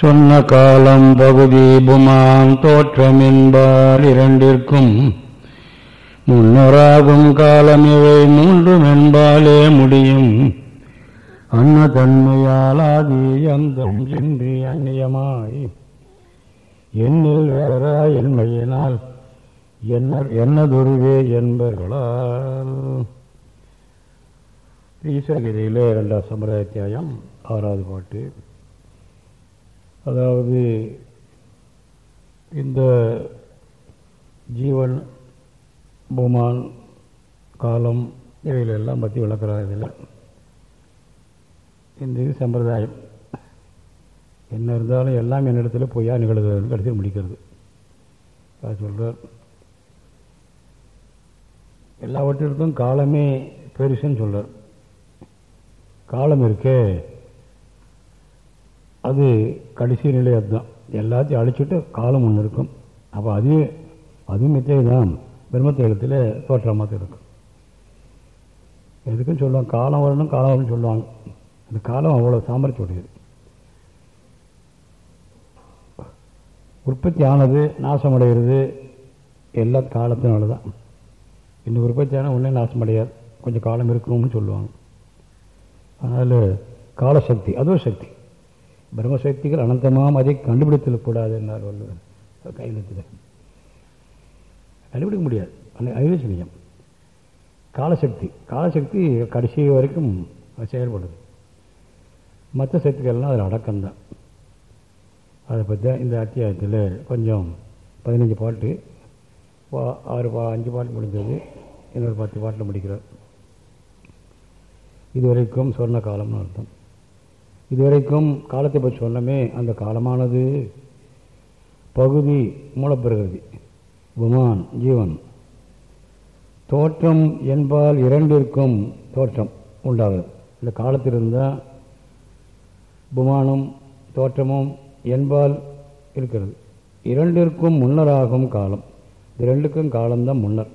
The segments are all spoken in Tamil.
சொன்ன காலம் பகுதி புமான் தோற்றமென்பால் இரண்டிற்கும். முன்னராகும் காலம் இவை மூன்றும் என்பாலே முடியும். அன்ன தன்மையாலாதி அந்தம் என்று அந்நியமாய். என்னில் வேற என்மையினால் என்ன என்னதுருவே என்பர்களால். ஈஸ்வரகீதையில் ரெண்டாம் சம்பிரதாயத்தியாயம் ஆறாவது பாட்டு. அதாவது இந்த ஜீவன் பூமான் காலம் இவைகளெல்லாம் பற்றி விளக்குறாங்க இதில். இந்த இது சம்பிரதாயம். என்ன இருந்தாலும் எல்லாம் என்னிடத்துல பொய்யா நிகழ்கிறது கடைசியில் முடிக்கிறது. அது சொல்கிறார் எல்லாவற்றிற்கும் காலமே பெருசுன்னு சொல்கிறார் காலம் இருக்கே. அது கடைசி நிலை அதுதான். எல்லாத்தையும் அழிச்சிட்டு காலம் ஒன்று இருக்கும். அப்போ அது அதுவும் மித்தை தான் பிரம்மத்த தோற்றமாக இருக்கும். எதுக்குன்னு சொல்லுவாங்க காலம் வரணும் காலம் வரணும்னு சொல்லுவாங்க. அந்த காலம் அவ்வளோ சாமர்த்தியம் உடையது உற்பத்தி ஆனது நாசமடைகிறது எல்லா காலத்தினால தான் இன்னும் உற்பத்தி ஆனால் நாசம் நாசமடையாது. கொஞ்சம் காலம் இருக்கணும்னு சொல்லுவாங்க. அதனால் காலசக்தி அதுவும் சக்தி. பிரம்மசக்திகள் அனந்தமாம் அதை கண்டுபிடித்தக்கூடாது என்னார் வள்ளுவர் கைவிடத்தில் கண்டுபிடிக்க முடியாது. அந்த ஐவேசனியம் காலசக்தி. காலசக்தி கடைசி வரைக்கும் செயல்படுது. மற்ற சக்திகள்லாம் அதில் அடக்கம்தான். அதை பற்றி இந்த அத்தியாயத்தில் கொஞ்சம் பதினஞ்சு பாட்டு ஆறு பா அஞ்சு பாட்டு முடிஞ்சது. இன்னொரு பத்து பாட்டில் முடிக்கிறார் இதுவரைக்கும் சொன்ன காலம்னு அர்த்தம். இதுவரைக்கும் காலத்தை பற்றி சொன்னமே அந்த காலமானது. பகுதி மூலப்பிரகிருதி. புமான் ஜீவன். தோற்றம் என்பால் இரண்டிற்கும் தோற்றம் உண்டாகுது இந்த காலத்திலிருந்தால் புமானும் தோற்றமும் என்பால் இருக்கிறது. இரண்டிற்கும் முன்னராகும் காலம். இது ரெண்டுக்கும் காலம்தான் முன்னர்.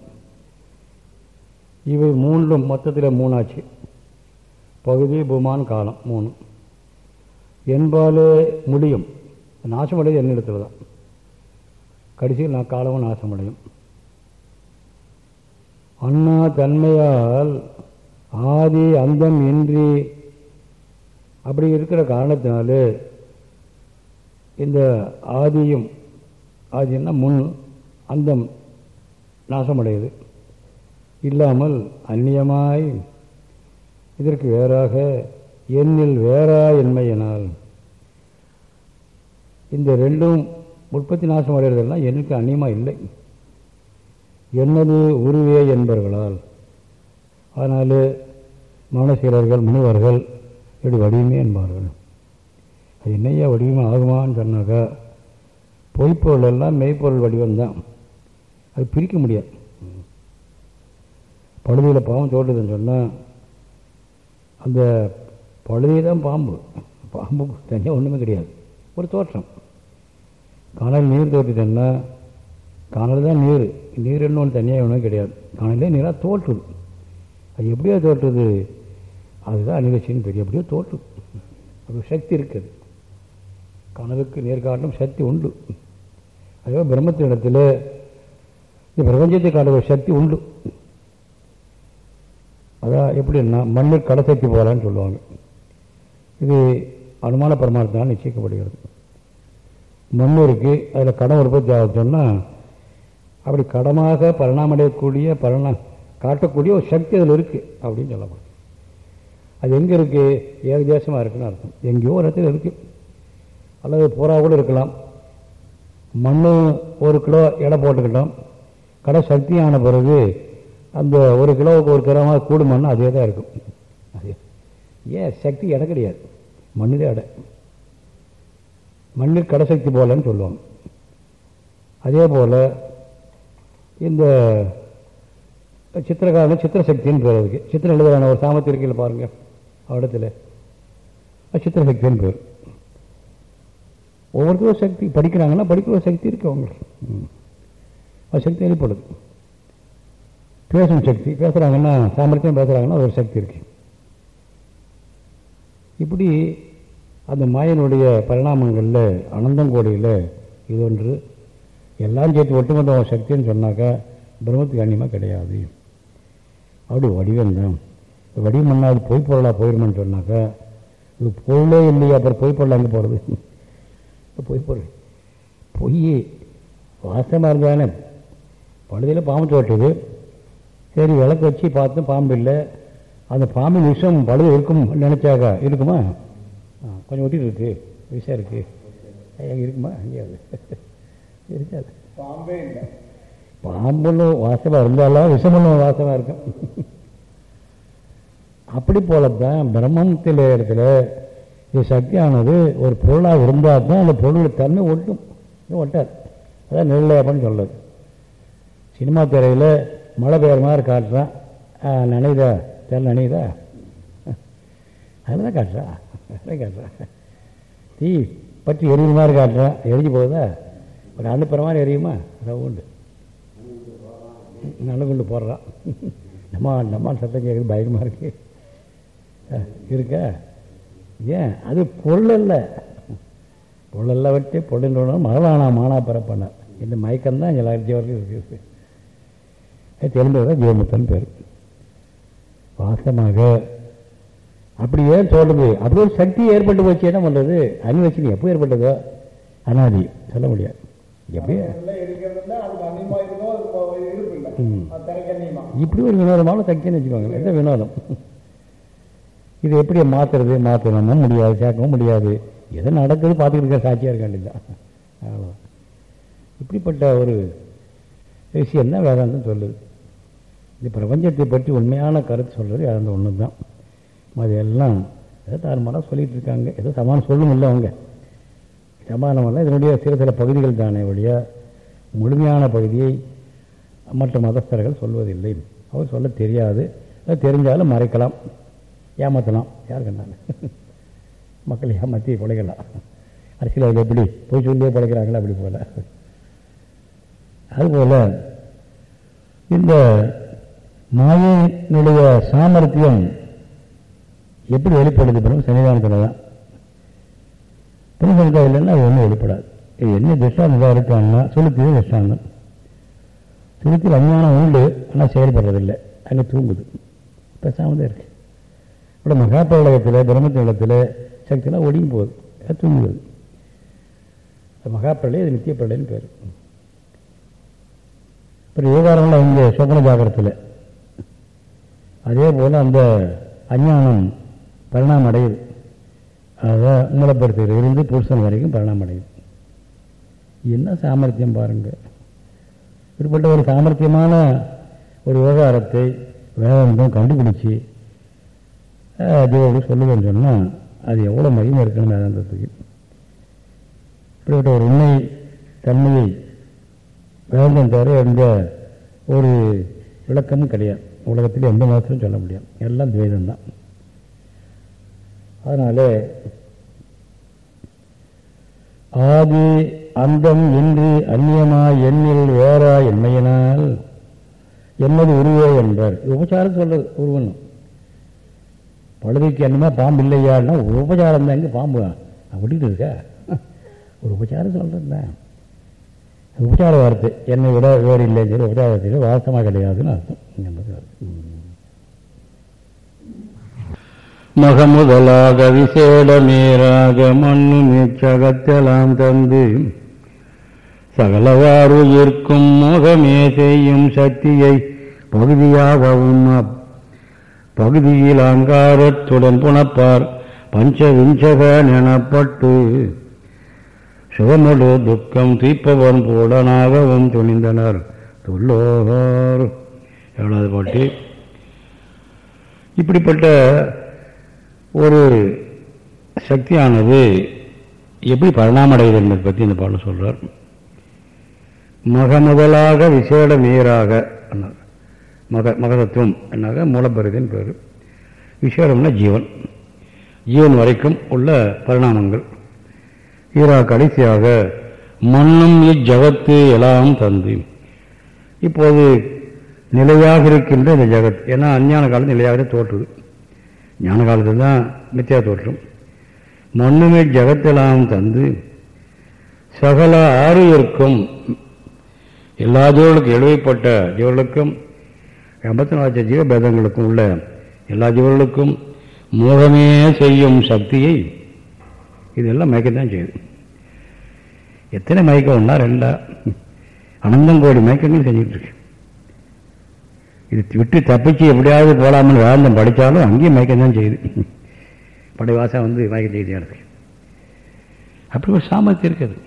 இவை மூன்றும் மொத்தத்தில் மூணாச்சு. பகுதி புமான் காலம் மூணு. என்பாலே முடியும். நாசமடையது என்னிடத்தில் தான் கடைசியில் நான் காலமும் நாசமடையும். அண்ணா தன்மையால் ஆதி அந்தம் இன்றி அப்படி இருக்கிற காரணத்தினால இந்த ஆதியும் ஆதினா முன் அந்தம் நாசமடையுது. இல்லாமல் அந்நியமாய் இதற்கு வேறாக எண்ணில் வேறா என்மையினால் இந்த ரெண்டும் உற்பத்தி நாசம் அடைகிறதெல்லாம் எனக்கு அந்நியமாக இல்லை. என்னது உருவே என்பவர்களால் அதனால் மனசீரர்கள் முனிவர்கள் இப்படி வடிவமே என்பார்கள். அது என்னையா வடிவமே ஆகுமான்னு சொன்னாக்கா பொய்ப்பொருள் எல்லாம் மெய்ப்பொருள் வடிவம்தான். அது பிரிக்க முடியாது. பழுதியில் பாவம் தோட்டுதுன்னு சொன்னால் அந்த பழுதி தான் பாம்பு. பாம்பு தனியாக ஒன்றுமே கிடையாது. ஒரு தோற்றம். காணல் நீர் தோற்றுதுன்னா காணல் தான் நீர். நீர் என்ன ஒன்று தனியாக ஒன்றும் கிடையாது. காணலே நீராக தோற்றுது. அது எப்படியோ தோற்றுது. அதுதான் அநிகழ்ச்சின்னு பெரிய எப்படியோ தோற்றுது. அப்படி சக்தி இருக்குது. கனவுக்கு நேர்காட்டும் சக்தி உண்டு. அதே பிரம்மத்தினிடத்தில் இந்த பிரபஞ்சத்தை காட்டுற ஒரு சக்தி உண்டு. அதான் எப்படின்னா மண்ணில் கடசக்தி போகலான்னு சொல்லுவாங்க. இது அனுமான பிரமாணத்தினால் நிச்சயிக்கப்படுகிறது. மண் இருக்குது அதில் கடன் உற்பத்தி ஆகுதுன்னா அப்படி கடமாக பரிணாமடையக்கூடிய பரிணா காட்டக்கூடிய ஒரு சக்தி அதில் இருக்குது அப்படின்னு சொல்லப்படும் அது எங்கே இருக்குது ஏகதேசமாக இருக்குன்னு அர்த்தம். எங்கேயோ ஒரு இடத்துல இருக்குது அல்லது பூரா கூட இருக்கலாம். மண் ஒரு கிலோ எடை போட்டுக்கிட்டோம். கடை சக்தியான பிறகு அந்த ஒரு கிலோவுக்கு ஒரு கிலோமாக கூடுமான்னா அதே தான் இருக்கும். அதே. ஏன்? சக்தி எடை கிடையாது. மண்ணுதே எடை. மண்ணில் கடைசக்தி போலன்னு சொல்லுவாங்க அதே போல் இந்த சித்திரகாரன் சித்திரசக்தின்னு பேர் அதுக்கு. சித்திரம் எழுதுறான ஒரு சாமர்த்தியம் இருக்கையில் பாருங்கள் அவடத்தில். சித்திரசக்தின்னு பேர். ஒவ்வொருத்தரும் சக்தி படிக்கிறாங்கன்னா படிக்கிற சக்தி இருக்குது அவங்களுக்கு. அது சக்தி வெளிப்படுது. பேசும் சக்தி பேசுகிறாங்கன்னா சாமர்த்தியம் பேசுகிறாங்கன்னா ஒரு சக்தி இருக்கு. இப்படி அந்த மாயனுடைய பரிணாமங்களில் அனந்தங்கோடியில் இது ஒன்று. எல்லாம் சேர்த்து ஒட்டுமொத்த சக்தின்னு சொன்னாக்கா பிரம்மத்துக்கு அந்நியமாக கிடையாது. அப்படி வடிவம் தான். வடிவம் பண்ணாது பொய் பொருளாக போயிருமான்னு சொன்னாக்கா இது பொருளே இல்லையா அப்புறம் பொய் பொருளாக அங்கே போகிறது பொய் பொருள். பொய் வாசமாக இருந்தானே. பழுதியில் பாம்பு தோட்டுது. சரி விளக்கு வச்சு பார்த்தோம் பாம்பு இல்லை அந்த பாம்பின் விஷம் பழுது இருக்கும் நினச்சாக்கா இருக்குமா? கொஞ்சம் ஒட்டிட்டு இருக்கு. விஷம் இருக்கு. இருக்குமா? ஐயாது இருக்காது பாம்பே இல்லை. பாம்புன்னு வாசமாக இருந்தாலும் விஷமுன்னு வாசமாக இருக்கும். அப்படி போலத்தான் பிரம்மத்தில் இடத்துல இது சக்தியானது ஒரு பொருளாக இருந்தால் தான் அந்த பொருளுடைய தன்மை ஒட்டும். ஒட்டாது. அதான் நிர்ணயப்பன்னு சொல்லுது சினிமா திரையில் மழை பெய்யுற மாதிரி காட்டுறான். ஆ, நனையுதா? தெரியல நனையுதா? அதில் தான் காட்டுறான் அதில் காட்டுறேன் தீ பற்றி எரியுற மாதிரி காட்டுறான் எரிஞ்சு போகுதா? ஒரு அனுப்புகிற மாதிரி எரியுமா? ரவுண்டு நல்ல கொண்டு போடுறான் நம்ம நம்ம சத்தம் கேட்குறது பயமாக இருக்கு. இருக்கா? ஏன்? அது பொருள் அல்ல பொருளெல்லாம் விட்டு பொருள். மகளானா மானா பரப்பானார் இந்த மயக்கம்தான் தான் எல்லா ஜீவர்களும் இருக்குது அது ஜீவமுத்தன் பேர். வாசமாக அப்படி ஏன் தோன்றுது? அப்படி ஒரு சக்தி ஏற்பட்டு போச்சு. என்ன பண்ணுறது அன்வச்சினி எப்போ ஏற்பட்டதோ? அனாதி. சொல்ல முடியாது. எப்படியே? ம். இப்படி ஒரு வினோதமான சக்தின்னு வச்சுக்கோங்க எந்த வினோதம்? இது எப்படி மாற்றுறது மாற்றணும் முடியாது. சேர்க்கவும் முடியாது. எது நடக்குது பார்த்துக்கிட்டு இருக்க சாட்சியாக இருக்க வேண்டியதுதான். அவ்வளோ இப்படிப்பட்ட ஒரு விஷயம் தான் வேதாந்தம் சொல்லுது? இந்த பிரபஞ்சத்தை பற்றி உண்மையான கருத்து சொல்கிறது வேதாந்தம் ஒன்று தான் அது எல்லாம் ஏதோ தாறுமாறாக சொல்லிட்டு இருக்காங்க ஏதோ சமாளம் சொல்லும் இல்லை அவங்க. சமாதானமல்ல இதனுடைய சில சில பகுதிகள் தானே ஒழிய முழுமையான பகுதியை மற்ற மதஸ்தர்கள் சொல்வதில்லை. அவர் சொல்ல தெரியாது. தெரிஞ்சாலும் மறைக்கலாம். ஏமாற்றலாம் யார் கண்டாங்க? மக்கள் ஏமாற்றி பிழைக்கலாம். அரசியல் எப்படி? போய் சொல்லியே பிழைக்கிறாங்களா? அப்படி போல. அதுபோல் இந்த மாயினுடைய சாமர்த்தியம் எப்படி வெளிப்படுது பிறகு சன்னிதானத்தில் தான். புனிதம் இல்லைன்னா அது ஒன்றும் வெளிப்படாது. இது என்ன திஷ்டாந்தம் இருக்காங்கன்னா சுளுத்தியும் திஷ்டாந்தம் சுளுத்தில் அஞ்ஞானம் உண்டு ஆனால் செயல்படுறதில்லை. அங்கே தூங்குது. பேசாமல் தான் இருக்கு. இப்போ மகாபிரளயத்தில் பிரம்மத்தினத்தில் சக்தியெல்லாம் ஒடுங்கி போகுது. அது தூங்குது. அது இது நித்திய பிரளயம்னு பேர். அப்புறம் விவகாரம்லாம் அவங்க சொப்பன ஜாகிரத்தில் அதே போல் அந்த அஞ்ஞானம் பரிணாமம் அடையுது அதான் மூலப்படுத்துகிறது இருந்து புருஷன் வரைக்கும் பரிணாமம் அடையுது என்ன சாமர்த்தியம் பாருங்க. இப்படிப்பட்ட ஒரு சாமர்த்தியமான ஒரு விவகாரத்தை வேதாந்தம் கண்டுபிடிச்சி தேவர்கள் சொல்லுவேன்னு சொன்னால் அது எவ்வளோ மகிமை இருக்கணும் வேதாந்தத்துக்கு. இப்படிப்பட்ட ஒரு உண்மை தன்மையை வேதாந்தம் தவிர எந்த ஒரு விளக்கமும் கிடையாது. உலகத்தில் எந்த மாதத்திலும் சொல்ல முடியாது. எல்லாம் துவைதம்தான். அதனால ஆதி அந்தம் இன்றி அந்நியமாய் எண்ணில் வேறா என்மையினால் என்னது உருவே என்றார் உபச்சாரம் சொல்றது உருவனும் பழுதுக்கு என்னமா பாம்பு இல்லையான்னா ஒரு உபச்சாரம் தான் எங்க பாம்பு. அப்படின்னு இருக்க ஒரு உபச்சாரம் சொல்றது தான். உபச்சார வார்த்தை. என்னை விட வேறு இல்லைன்னு சொல்லி உபச்சார வார்த்தையில் வாசமாக கிடையாதுன்னு அர்த்தம். என்பது அர்த்தம் மகமுதலாக விசேட மேராக மண்ணு மீச்சகத்தெல்லாம் தந்து சகலவாறு இருக்கும் மோகமே செய்யும் சக்தியை பகுதியாகவும் பகுதியில் அங்காரத்துடன் புணப்பார் பஞ்சவிஞ்சக எனப்பட்டு சுகமடு துக்கம் தீப்பவன் போடனாகவும் துணிந்தனர். துல்லோகார். ஏழாவது பாட்டி. இப்படிப்பட்ட ஒரு சக்தியானது எப்படி பரிணாமடைகிறது என்பதை பற்றி இந்த பாடல் சொல்கிறார் மக முதலாக விசேட நீராக மக மகதத்துவம் என்னாக? மூலப்பெருதின் பேர். விசேடம்னா ஜீவன். ஜீவன் வரைக்கும் உள்ள பரிணாமங்கள். ஈரா கடைசியாக மண்ணும் இஜகத்து எல்லாம் தந்து. இப்போது நிலையாக இருக்கின்ற இந்த ஜகத் ஏன்னா அஞ்ஞான காலம் நிலையாக தோற்றுது. ஞான காலத்தில் தான் மித்தியா தோற்றம். மண்ணுமே ஜகத்தெல்லாம் தந்து சகல ஆறுயிர்க்கும் எல்லா ஜீவர்களுக்கும் எழுவைப்பட்ட ஜீவர்களுக்கும் எண்பத்தி நாலு ஜீவபேதங்களுக்கும் உள்ள எல்லா ஜீவர்களுக்கும் மோகமே செய்யும் சக்தியை இதெல்லாம் மயக்கத்தான் செய்யுது எத்தனை மயக்கம் ஒன்றா ரெண்டா அனந்தங்கோடி மயக்கங்கள் செஞ்சுட்டு இருக்கு. இது விட்டு தப்பிச்சு எப்படியாவது போடாமல் வேந்தம் படித்தாலும் அங்கேயும் மயக்கம் தான் செய்யுது. படைவாசம் வந்து மயக்கம் செய்து எனக்கு அப்படி ஒரு சாமர்த்தியம் இருக்குது.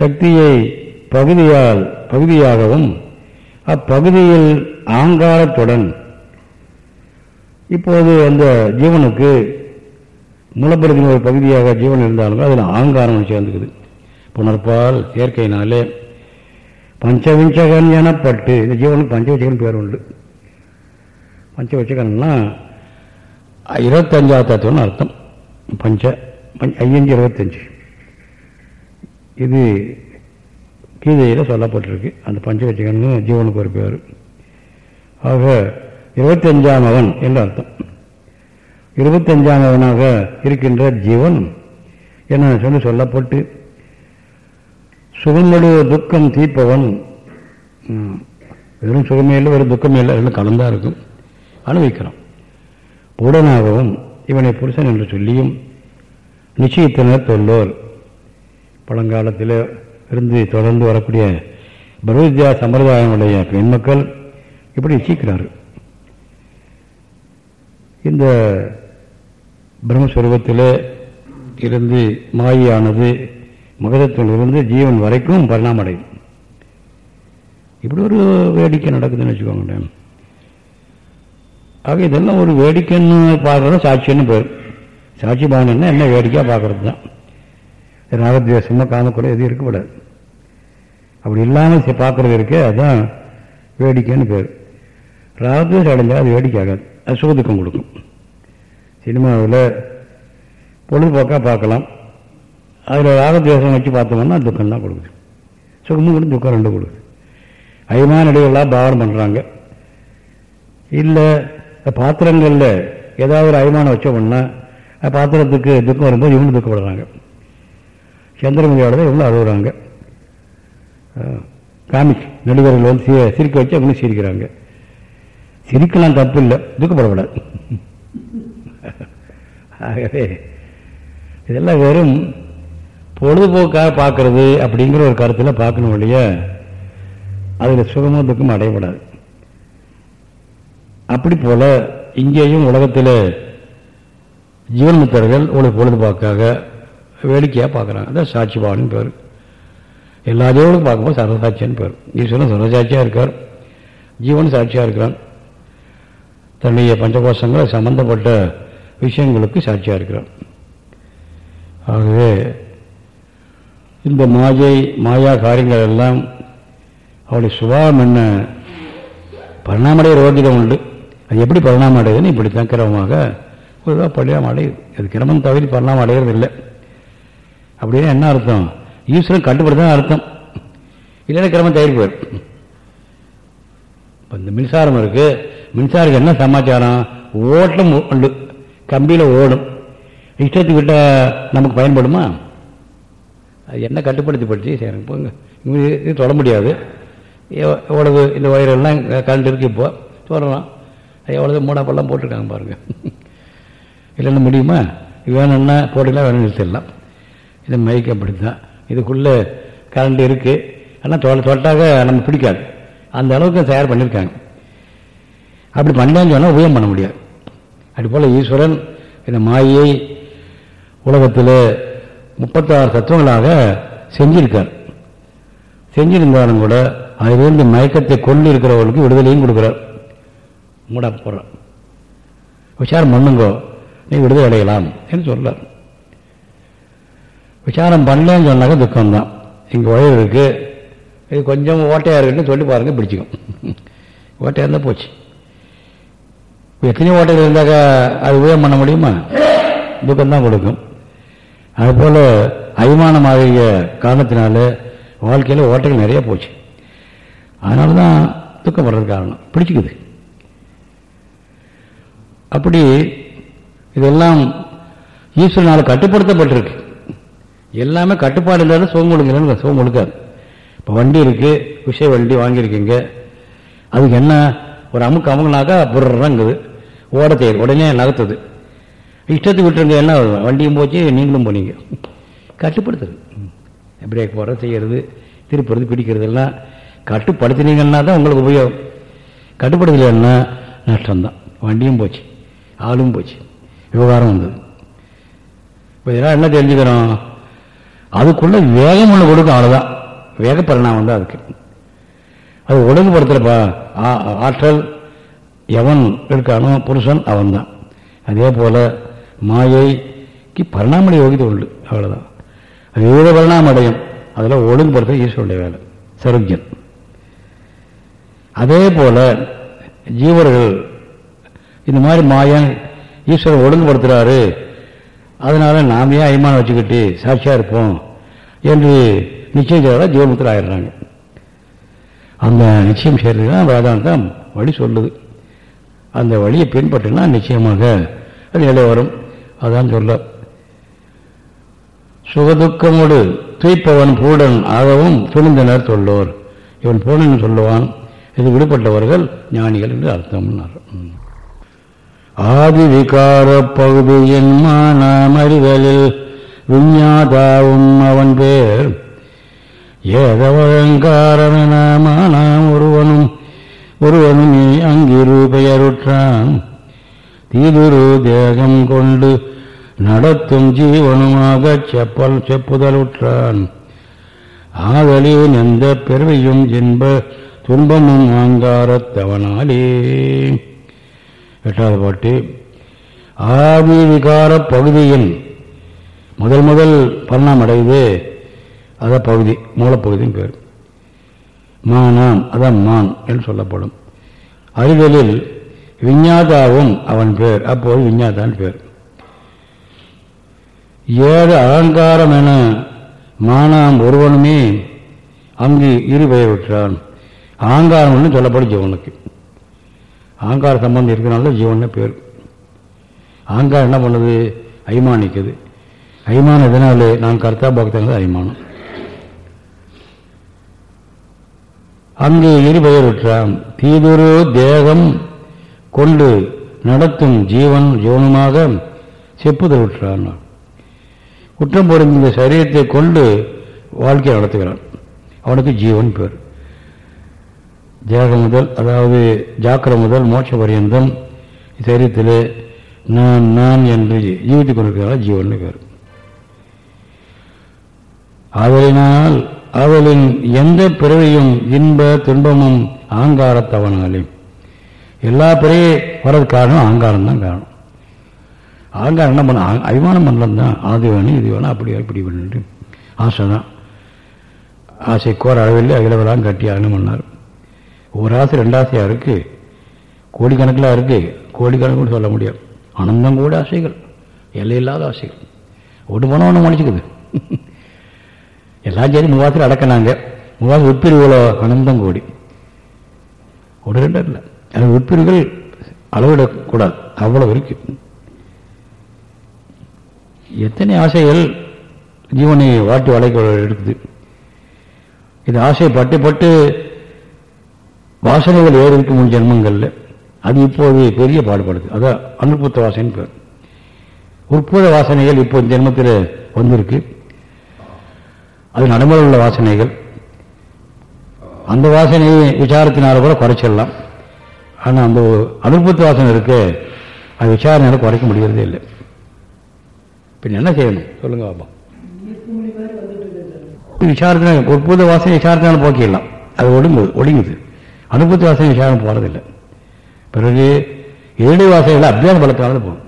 சக்தியை பகுதியால் பகுதியாகவும் அப்பகுதியில் ஆங்காரத்துடன் இப்போது அந்த ஜீவனுக்கு மூலப்பொருத்தின் ஒரு பகுதியாக ஜீவன் இருந்தாலும் அதில் ஆங்காரம் சேர்ந்துக்குது. புணர்பால் சேர்க்கையினாலே பஞ்சவிஞ்சகன் எனப்பட்டு இந்த ஜீவனுக்கு பஞ்சவிச்சகன் பேர் உண்டு பஞ்சவிச்சகன்னா இருபத்தஞ்சாவது தத்துவம்னு அர்த்தம். பஞ்ச பஞ்ச ஐயஞ்சு இருபத்தஞ்சு. இது கீதையில் சொல்லப்பட்டிருக்கு. அந்த பஞ்சவச்சகன் ஜீவனுக்கு ஒரு பேர். ஆக இருபத்தஞ்சாம் அவன் என்று அர்த்தம். இருபத்தஞ்சாம் அவனாக இருக்கின்ற ஜீவன் என்ன சொல்லி சொல்லப்பட்டு சுகமடு துக்கம் தீப்பவன் வெறும் சுகமே இல்லை வெறும் துக்கமே இல்லை எல்லாம் கலந்தா இருக்கும். அனுபவிக்கிறான் உடனாகவும் இவனை புருஷன் என்று சொல்லியும் நிச்சயத்தினர் தொல்லோர். பழங்காலத்தில் இருந்து தொடர்ந்து வரக்கூடிய பிரவித்யா சம்பிரதாயமுடைய பெண்மக்கள் இப்படி நிச்சயிக்கிறார்கள் இந்த பிரம்மஸ்வரூபத்தில் இருந்து மாயானது மகதத்தில் இருந்து ஜீவன் வரைக்கும் பரிணாமம் அடையும். இப்படி ஒரு வேடிக்கை நடக்குதுன்னு வச்சுக்கோங்களேன். ஆக இதெல்லாம் ஒரு வேடிக்கைன்னு பார்க்குறது சாட்சின்னு பேர். சாட்சி பாவனைன்னா என்ன வேடிக்கையாக பார்க்கறது தான் ராகத்வேஷமாக காமக்குறை எதுவும் இருக்கக்கூடாது. அப்படி இல்லாமல் பார்க்குறது இருக்கு அதுதான் வேடிக்கைன்னு பேர். ராகத்வேஷம் அடைஞ்சால் அது வேடிக்கை ஆகாது அது சுகதுக்கம் கொடுக்கும். சினிமாவில் பொழுதுபோக்காக பார்க்கலாம். அதில் ராகத்வேஷம் வச்சு பார்த்தோம்னா துக்கம் தான் கொடுக்குது. சுகமும் கூட துக்கம் ரெண்டு கொடுக்குது. அய்மான இடையெல்லாம் பாவனை பண்ணுறாங்க இல்லை பாத்திரங்களில் ஏதாவது ஒரு அய்மானம் வச்சோம்னா பாத்திரத்துக்கு துக்கம் வரும்போது இவங்க துக்கப்படுறாங்க. சந்திரமுதியோட தான் இவங்களும் அழுகுறாங்க. காமிக் நடிகர்கள் வந்து சி- சிரிக்க வச்சு அவங்களும் சிரிக்கிறாங்க. சிரிக்கலாம் தப்பு இல்லை துக்கப்படக்கூடாது. ஆகவே இதெல்லாம் வெறும் பொழுதுபோக்காக பார்க்கறது அப்படிங்கிற ஒரு கருத்தில் பார்க்கணும் இல்லையா? அதில் சுகமும் துக்கமும் அடையப்படாது. அப்படி போல இங்கேயும் உலகத்தில் ஜீவன் முத்தர்கள் உலக பொழுதுபோக்காக வேடிக்கையாக பார்க்குறாங்க. அதான் சாட்சி பாவனின் பேர். எல்லா ஜீவனும் பார்க்கும்போது சர்வசாட்சியான்னு பேர். ஈஸ்வரன் சர்வசாட்சியாக இருக்கார். ஜீவன் சாட்சியாக இருக்கிறான். தன்னுடைய பஞ்சகோஷங்கள் சம்பந்தப்பட்ட விஷயங்களுக்கு சாட்சியாக இருக்கிறான். ஆகவே இந்த மாயை மாயா காரியங்கள் எல்லாம் அவளுடைய சுபாவம் என்ன? பரிணாமடைய ரோகிதம் உண்டு. அது எப்படி பரிணாமம் அடையுதுன்னு இப்படித்தான் கிரமமாக ஒரு பரிணாமம் அடையுது அது கிரமம் தவிர பரிணாமம் அடைகிறது இல்லை. அப்படின்னா என்ன அர்த்தம்? ஈஸ்வரன் கட்டுப்படுத்தான் அர்த்தம். இல்லைன்னா கிரமம் தயிர் போயிடும் இப்போ இந்த மின்சாரம் இருக்குது மின்சாரம் என்ன சமாச்சாரம்? ஓட்டம் உண்டு. கம்பியில் ஓடும். இஷ்டத்துக்கு நமக்கு பயன்படுமா? அது என்ன கட்டுப்படுத்தி படுத்தி செய்கிறாங்க போங்க. இங்க இது தொட முடியாது. எவ்வளவு இந்த ஒயரெல்லாம் கரண்ட் இருக்கு இப்போ? தொடரலாம் எவ்வளவு மூடாப்பெல்லாம் போட்டிருக்காங்க பாருங்கள் இல்லைன்னா முடியுமா? வேணும்னா போட்டுக்கலாம் வேணும் நிறுத்திடலாம். இது மைக் அப்படித்தான். இதுக்குள்ளே கரண்ட் இருக்குது ஆனால் தொட தொட்டாக நம்ம பிடிக்காது. அந்த அளவுக்கு தயார் பண்ணியிருக்காங்க. அப்படி பண்ணலான்னு சொன்னால் உபயோகம் பண்ண முடியாது. அதுபோல் ஈஸ்வரன் இந்த மாயை உலகத்தில் முப்பத்தாறு தத்துவங்களாக செஞ்சிருக்கார். செஞ்சிருந்தாலும் கூட அதிலிருந்து மயக்கத்தை கொண்டு இருக்கிறவர்களுக்கு விடுதலையும் கொடுக்குறார். மூட போடுறார் விசாரம் பண்ணுங்கோ நீ விடுதலை அடையலாம் என்று சொல்றார் விசாரம் பண்ணலன்னு சொன்னாக்க துக்கம்தான். இங்கே உழைவு இருக்கு. இது கொஞ்சம் ஓட்டையாக இருக்குன்னு சொல்லி பாருங்க பிடிச்சிக்கும். ஓட்டையாக இருந்தால் போச்சு. இப்ப எத்தனையோ ஓட்டைகள் இருந்தாக்கா அது உபயோகம் பண்ண முடியுமா? துக்கம்தான் கொடுக்கும். அதுபோல் அபிமானமாகிய காரணத்தினால வாழ்க்கையில் ஓட்டைகள் நிறைய போச்சு. அதனால தான் துக்கம் வர்றது காரணம். பிடிச்சிக்குது. அப்படி இதெல்லாம் ஈஸ்வரனால் கட்டுப்படுத்தப்பட்டிருக்கு. எல்லாமே கட்டுப்பாடு இல்லாத சுகம் கொடுங்கலன்னு சுகம் கொடுக்காது இப்போ வண்டி இருக்குது விஷய வண்டி வாங்கியிருக்கீங்க. அதுக்கு என்ன? ஒரு அமுக்கு அமுக்குனாக்கா புறங்குது ஓட தேர் உடனே நகர்த்துது. இஷ்டத்துக்கு விட்டுருங்க என்ன வண்டியும் போச்சு நீங்களும் போனீங்க. கட்டுப்படுத்துறது. பிரேக் போடுறது செய்கிறது திருப்புறது பிடிக்கிறது எல்லாம் கட்டுப்படுத்தினீங்கன்னா தான் உங்களுக்கு உபயோகம். கட்டுப்படுத்தலைன்னா நஷ்டம்தான். வண்டியும் போச்சு ஆளும் போச்சு விவகாரம் வந்தது. இப்போ இதெல்லாம் என்ன தெரிஞ்சுக்கிறோம் அதுக்குள்ள வேகம் ஒன்று கொடுக்கும் அவ்வளோதான் வேக பரிணாமம் தான் அதுக்கு. அது ஒழுங்குபடுத்துகிறப்பா ஆற்றல் எவன் இருக்கானோ புருஷன் அவன் தான் அதே போல் மாயைக்கு பரிணாமடைய யோகிதை உண்டு அவ்வளோதான் அது விவித பரிணாமம் அடையும். அதில் ஒழுங்குபடுத்த ஈஸ்வருடைய வேலை சருக்கியம் அதே போல ஜீவர்கள் இந்த மாதிரி மாயன் ஈஸ்வரன் ஒழுங்குபடுத்துகிறாரு அதனால நாம ஏன் அய்மானம் வச்சுக்கிட்டு சாட்சியா இருப்போம் என்று நிச்சயம் செய்யறதா ஜீவமுத்திர ஆயிடுறாங்க. அந்த நிச்சயம் செய்யறது தான் வேதாந்தம் வழி சொல்லுது. அந்த வழியை பின்பற்றினா நிச்சயமாக அது நிலை வரும் அதான் சொல்ல. சுகதுக்கமோடு துய்ப்பவன் பூடன் ஆகவும் துணிந்தனர் சொல்லோர் இவன் பூடன் சொல்லுவான். இது விடுபட்டவர்கள் ஞானிகள் என்று அர்த்தம்னார் ஆதி விகார பகுதியின் மானாமறிதலில் விஞ்ஞாதாவும் அவன் பேர். ஏதவழங்காரமென ஒருவனும் ஒருவனும் நீ அங்கிரு பெயருற்றான். தீதுரு தேகம் கொண்டு நடத்தும் ஜீவனுமாகச் செப்பல் செப்புதலுற்றான். ஆதலின் எந்த பெருமையும் என்ப துன்பமும் ஆங்காரத்தவனாலே எட்டாவது பாட்டு. ஆதி பகுதியின் முதல் முதல் பரிணாமம் அடையுது. அதான் பகுதி மூலப்பகுதியின் பேர். மானாம் அதான் மான் என்று சொல்லப்படும். அறிதலில் விஞ்ஞாதாவும் அவன் பேர். அப்போது விஞ்ஞாதான் பேர். ஏழு அலங்காரம் என மானாம் ஒருவனுமே அங்கு இரு பெயர் விட்டான் ஆங்காரம்னு சொல்லப்படும் ஜீவனுக்கு. ஆங்கார சம்பந்தம் இருக்கிறனால ஜீவன் பேர். ஆங்காரம் என்ன பண்ணுது? அய்மானிக்குது அய்மானம் எதனால? நான் கர்த்தா பக்தங்கள் அய்மானம் அங்கு இரு பெயர் விட்டான் தீதுரு தேகம் கொண்டு நடத்தும் ஜீவன் ஜீவனமாக செப்புதல் விட்டுறான் குற்றம் பொருந்த இந்த சரீரத்தை கொண்டு வாழ்க்கை நடத்துகிறான். அவனுக்கு ஜீவன் பேர். தேகம் முதல் அதாவது ஜாக்கிர முதல் மோட்ச பரியந்தம் சரீரத்தில் நான் நான் என்று ஜீவித்துக் கொண்டிருக்கிறார். ஜீவன் பேர். ஆதலினால் அவளின் எந்த பிறவையும் இன்ப துன்பமும் ஆங்காரத்தவனாலே எல்லா பிறவி வர்றது காரணம் ஆங்காரம் தான் காரணம். ஆங்காரம் என்ன பண்ண அபிமானம் பண்ணலாம் தான் அது வேணும் இது வேணும் அப்படி இப்படி பண்ணிட்டு ஆசை தான் ஆசை கோர அளவில் அகிலவராக கட்டி ஆகணும் பண்ணார் ஒரு ஆசை ரெண்டு ஆசையாக இருக்குது கோடிக்கணக்கில் இருக்குது கோடிக்கணக்குன்னு சொல்ல முடியாது. அனந்தம் கூட ஆசைகள். எல்லையில்லாத ஆசைகள். ஒன்று போனால் ஒன்று மன்னிச்சுக்குது. எல்லாம் சரி மூவாசத்தில் அடக்கினாங்க. மூவாசம் உட்பிரிவுகளோ அனந்தம் கோடி. ஒரு ரெண்டு இல்லை. உட்பிரிவுகள் அளவிடக்கூடாது. அவ்வளவு இருக்கு. எத்தனை ஆசைகள் ஜீவனை வாட்டி வளைக்க எடுக்குது. இது ஆசை பட்டு பட்டு வாசனைகள் ஏறி முன் ஜென்மங்களில். அது இப்போது பெரிய பாடுபடுது. அதான் அனுப்புத்த வாசனை பேர். உட்புற வாசனைகள் இப்போ ஜென்மத்தில் வந்திருக்கு. அது நடைமுறை உள்ள வாசனைகள். அந்த வாசனையை விசாரத்தினால கூட குறைச்சிடலாம். ஆனால் அந்த அனுபவத்து வாசனை இருக்கு அது விசாரணையால குறைக்க முடிகிறதே இல்லை. பின் என்ன செய்யணும்? சொல்லுங்க பாப்பா. விசாரத்தின உட்புத வாசனை விசாரத்தினால போக்கிடலாம். அது ஒடுங்குது ஒடுங்குது. அனுபவத்து வாசனை விசாரணை போகிறதில்லை பிறகு ஏழு வாசனைகளை அபியாச பலத்தினால போகணும்.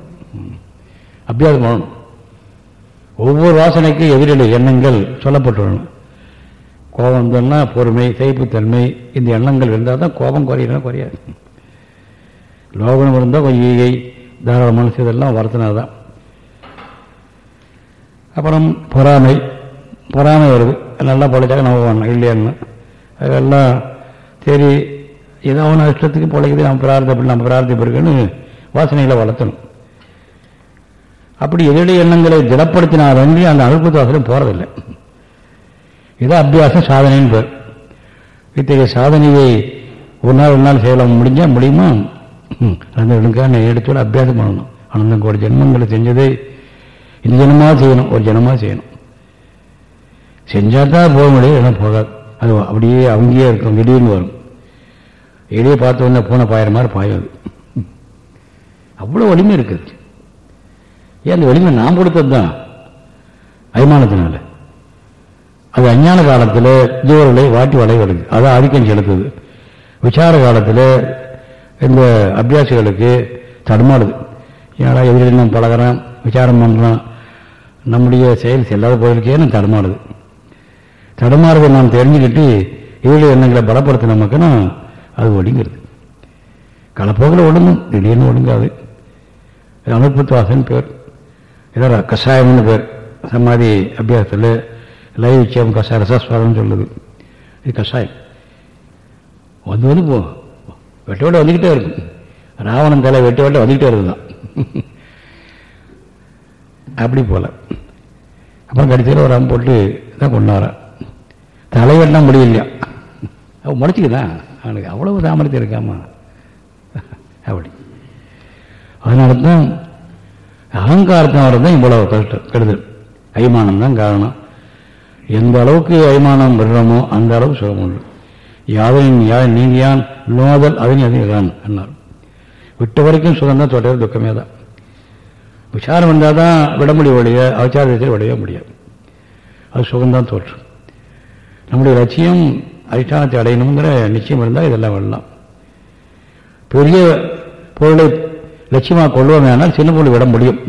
அபியாசம் பண்ணணும் ஒவ்வொரு வாசனைக்கும் எதிரில் எண்ணங்கள் சொல்லப்பட்டுள்ளன. கோபம் சொன்னால் பொறுமை சைப்புத்தன்மை இந்த எண்ணங்கள் இருந்தால் தான் கோபம் குறையினா குறையாது. லோகம் இருந்தால் கொஞ்சம் ஈகை தாராள மனசு இதெல்லாம் வர்த்தனை தான் அப்புறம் பொறாமை பொறாமை வருது. நல்லா பொழைச்சாக்க நம்ம பண்ணணும் இல்லையான்னு. அதெல்லாம் சரி ஏதோ ஒன்று இஷ்டத்துக்கு பிழைக்குது நம்ம பிரார்த்தப்பட்டு நம்ம பிறகுன்னு வாசனைகளை வளர்த்தணும். அப்படி எதிரடைய எண்ணங்களை திடப்படுத்தினாலும் அந்த அனுபவத்து வாசலும் போறதில்லை. இதான் அபியாசம் சாதனைன்னு பேர். இத்தகைய சாதனையை ஒரு நாள் ஒரு நாள் செய்யலாம் முடிஞ்சால் முடியுமா? அந்த ஒழுங்காக எடுத்தோட அபியாசம் பண்ணணும் அனந்தம் கோடி ஜென்மங்களை செஞ்சதை இந்த ஜென்மமாக செய்யணும் ஒரு ஜனமாக செய்யணும் செஞ்சால் தான் போக முடியும் எல்லாம் போகாது அது அப்படியே அங்கேயே இருக்கும் திடீர்னு வரும் எளிய பார்த்த உடனே பூனை பாயிற மாதிரி பாயாது அவ்வளோ வலிமை இருக்குது ஏன் அந்த வலிமை நாம் கொடுத்தது தான் அபிமானத்தினால அது அஞ்ஞான காலத்தில் ஜீவர்களை வாட்டி வளைவடுது அதான் ஆதிக்கம் செலுத்துது விசார காலத்தில் இந்த அபியாசிகளுக்கு தடுமாறுது. ஏன்னா எதிரில் நம்ம பழகிறோம் விசாரம் பண்ணுறோம் நம்முடைய செயல் செல்லாத போயிருக்கே நான் தடுமாறுது. தடுமாறுதை நாம் தெரிஞ்சுக்கிட்டு எதிரில் எண்ணங்களை பலப்படுத்த நமக்குன்னா அது ஒடுங்கிறது. களப்போக்கில் ஒடுங்கும் திடீர்னு ஒடுங்காது. அனுப்புத்வாசன் பேர். ஏதோ கஷாயம்னு பேர். சமாதி அபியாசத்தில் லைவ் விஷயம் கஷாய ரசஸ்வரம்னு சொல்லுது. இது கஷாயம். வந்து வந்து போ. வெட்ட வெட்ட வந்துக்கிட்டே இருக்கும் ராவணன் தலை வெட்ட வெட்ட வந்துக்கிட்டே இருக்குதான் அப்படி போல. அப்புறம் கடைசியில் ஒரு அம்பு போட்டு தான் கொண்டு தலை வெட்டினா முடியலையா? அவன் முளைச்சிக்குதான் அவனுக்கு அவ்வளவு சாமர்த்தியம் இருக்காமா? அப்படி. அதனால தான் அகங்காரத்தின் வரதான் இவ்வளவு கஷ்டம் கெடுதல். அய்மானம் தான் காரணம். எந்த அளவுக்கு அய்மானம் விடுறோமோ அந்த அளவுக்கு சுகம் உண்டு. யாவையும் யா நீங்கியான் நோதல் அதன் அதிகான் என்னார் விட்ட வரைக்கும் சுகம் தான் தொடர் துக்கமே தான். விசாரம் வந்தால் தான் விட முடியும் ஒழிய அவச்சாரத்தில் விடவே முடியாது. அது சுகம்தான் தோற்றும் நம்முடைய லட்சியம் அதிஷ்டானத்தை அடையணுங்கிற நிச்சயம் இருந்தால் இதெல்லாம் வரலாம். பெரிய பொருளை லட்சியமாக கொள்வோமேனால் சின்ன பொருள் விட முடியும்.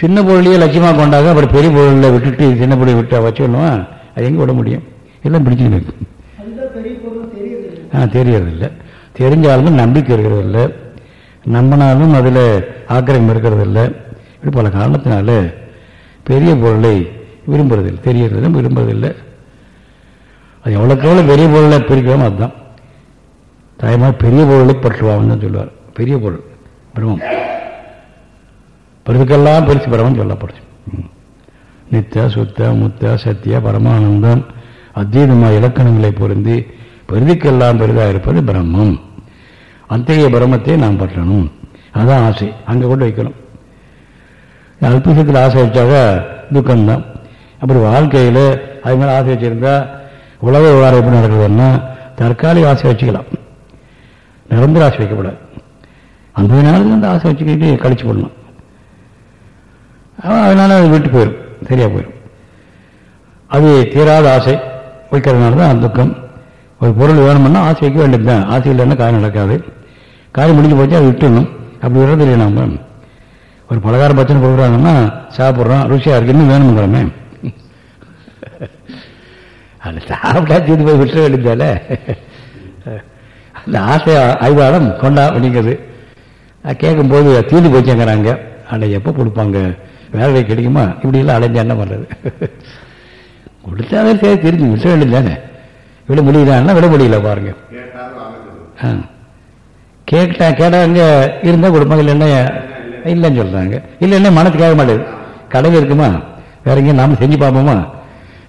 சின்ன பொருளையே லட்சியமாக கொண்டாக அப்புறம் பெரிய பொருளை விட்டுட்டு சின்ன பொருளை விட்டு வச்சுக்கணுமா அது எங்கே விட முடியும்? எல்லாம் பிடிச்சிருக்கு இருக்கு அதுதான் பெரிய பொருள் ஆனால் தெரியறதில்லை. தெரியறதில்ல தெரிஞ்சாலும் நம்பிக்கை இருக்கிறது இல்லை நம்பினாலும் அதில் ஆக்கிரகம் இருக்கிறதில்லை. இப்படி பல காரணத்தினால பெரிய பொருளை விரும்புறதில்லை. தெரியறதில்லை விரும்புறதில்லை. அது எவ்வளோக்கு எவ்வளோ பெரிய பொருளை பிரிக்கிறோமோ அதுதான். தாயமாக பெரிய பொருளை பற்றுவாங்கன்னு தான் சொல்லுவார். பெரிய பொருள் பிரம்மம் பெருதுக்கெல்லாம் பெருசு பிரம்மம் சொல்லப்படுச்சு நித்த சுத்த முத்த சத்திய பரமானந்தம் அத்தீதமாக இலக்கணங்களை பொருந்தி பெரிதுக்கெல்லாம் பெரிதாக இருப்பது பிரம்மம். அத்தகைய பிரம்மத்தை நாம் பற்றணும். அதுதான் ஆசை. அங்கே கொண்டு வைக்கணும். அல்பசத்தில் ஆசை வச்சாக துக்கம்தான். அப்படி வாழ்க்கையில் அது மேலே ஆசை வச்சிருந்தா உலக விவகாரம் எப்படி நடக்குதுன்னா தற்காலிக ஆசை வச்சுக்கலாம். நிரந்தர ஆசை வைக்கப்படாது. அந்த நாளுக்கு அந்த ஆசை வச்சுக்கிட்டு கழிச்சு போடணும். அதனால் அதனால அது விட்டு போயிடும் சரியா போயிடும் அது தீராத ஆசை வைக்கிறதுனால தான் துக்கம். ஒரு பொருள் வேணும்னா ஆசை வைக்க வேண்டியது தான். ஆசை இல்லைன்னா காரியம் நடக்காது. காரியம் முடிஞ்சு போச்சு அதை விட்டுடணும். அப்படி விடுறது இல்லை நம்ம. ஒரு பலகார பச்சனை கொடுக்குறாங்கன்னா சாப்பிட்றோம் ருசியாக இருக்கு. இன்னும் வேணுங்கிறோமே அது சாப்பிட்டா தீர்ந்து போய் விட்டுற வேண்டியதால. அந்த ஆசை ஐவாரம் கொண்டா அப்படிங்கிறது கேட்கும்போது தீர்ந்து போச்சுங்கிறாங்க. ஆனால் எப்போ கொடுப்பாங்க? வேலை கிடைக்குமா? இப்படிலாம் அலைஞ்சா என்ன பண்ணுறது கொடுத்தாவே சரி தெரிஞ்சு விட்டுற வேண்டியது தானே. விட முடியலான்னா விட முடியல பாருங்க. ஆ. கேட்டா கேட்டாங்க இருந்தால் கொடுப்பாங்க இல்லைன்னா இல்லைன்னு சொல்கிறாங்க இல்லைன்னா மனசு கேட்க மாட்டேது. கடையில் இருக்குமா? வேற எங்கேயும் நாம செஞ்சு பார்ப்போமா?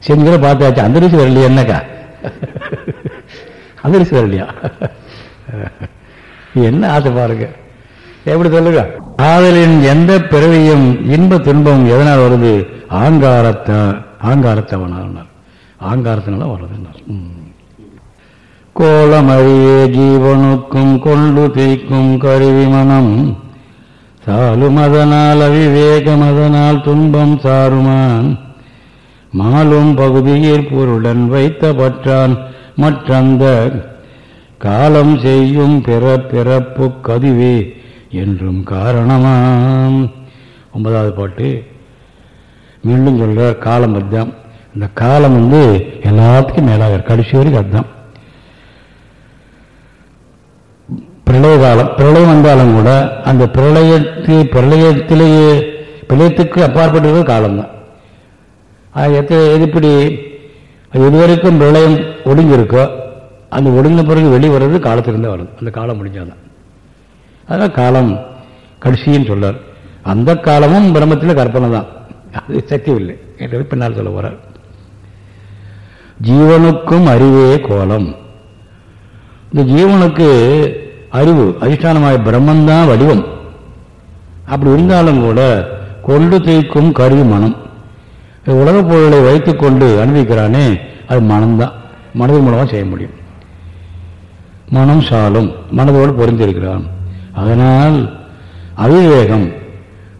செஞ்சு கூட பார்த்தாச்சு. அந்த ருசி வரலையா என்னக்கா? அந்த ருசி வரலையா? என்ன ஆசை பாருங்க. எப்படி சொல்லுங்க? ஆதலின் எந்த பிறவியும் இன்ப துன்பம் எதனால் வருது? ஆங்காரத்த ஆங்காரத்தவனார் ஆங்காரத்தினால வருதுன்னார் ம். கோலமழியே ஜீவனுக்கும் கொண்டு தேய்க்கும் கருவி மனம் சாலும் அதனால் அவிவேகம் அதனால் துன்பம் சாருமான். மாலும் பகுதியில் பொருடன் வைத்த பற்றான் மற்றந்த காலம் செய்யும் பிற பிறப்பு கதுவே என்றும் காரணமாம். ஒன்பதாவது பாட்டு மீண்டும் சொல்ற காலம் அதுதான் இந்த காலம் வந்து எல்லாத்துக்கும் மேலாக கடைசி வரைக்கும் அதுதான். பிரளய காலம் பிரளயம் வந்தாலும் கூட அந்த பிரளயத்து பிரளயத்திலேயே பிரளயத்துக்கு அப்பாற்பட்டது காலம்தான். அது எத்த எது அது இதுவரைக்கும் பிரளயம் ஒடுங்கியிருக்கோ அந்த ஒடுங்கின பிறகு வெளி வர்றது காலத்திலிருந்து வருது. அந்த காலம் முடிஞ்சாதான். அதனால் காலம் கடைசின்னு சொல்றார். அந்த காலமும் பிரம்மத்தில் கற்பனை தான் அது சக்தி இல்லை என்று பின்னால் சொல்ல போகிறார் ஜீவனுக்கும் அறிவே கோலம். இந்த ஜீவனுக்கு அறிவு அதிஷ்டானമായ பிரம்மந்தான் வடிவம். அப்படி இருந்தாலும் கூட கொண்டு தேய்க்கும் கருவி மனம். உலகப் பொருளை வைத்துக்கொண்டு அனுபவிக்கிறானே அது மனம்தான். மனதின் மூலமாக செய்ய முடியும். மனம் சாலும் மனதோடு பொருந்திருக்கிறான் அதனால் அவிவேகம்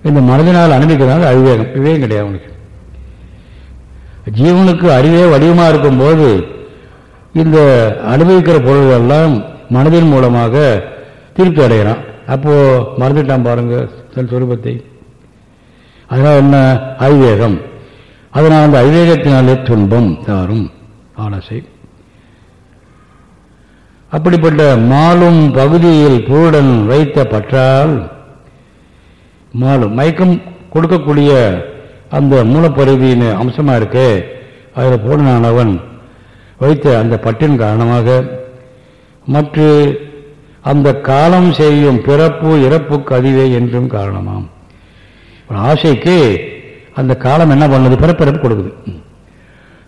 இந்த மனதினால் அனுபவிக்கிறாங்க அவிவேகம். விவேகம் கிடையாது அவனுக்கு. ஜீவனுக்கு அறிவே வடிவமாக இருக்கும்போது இந்த அனுபவிக்கிற பொருள்கள் எல்லாம் மனதின் மூலமாக திருப்தி அடைகிறான் அப்போ மறந்துட்டான் பாருங்க தன் சொரூபத்தை. அதனால் என்ன? அவிவேகம் அதனால் அந்த அவிவேகத்தினாலே துன்பம் தாரும் ஆலசை. அப்படிப்பட்ட மாலும் பகுதியில் பூடன் வைத்த பற்றால் மாலும் மயக்கம் கொடுக்கக்கூடிய அந்த மூலப்பருவியின் அம்சமாக இருக்கே. அதில் பூடனானவன் வைத்த அந்த பட்டின் காரணமாக மற்ற அந்த காலம் செய்யும் பிறப்பு இறப்புக்கு அதிவே என்றும் காரணமாம். ஒரு ஆசைக்கு அந்த காலம் என்ன பண்ணுது? பிறப்பிறப்பு கொடுக்குது.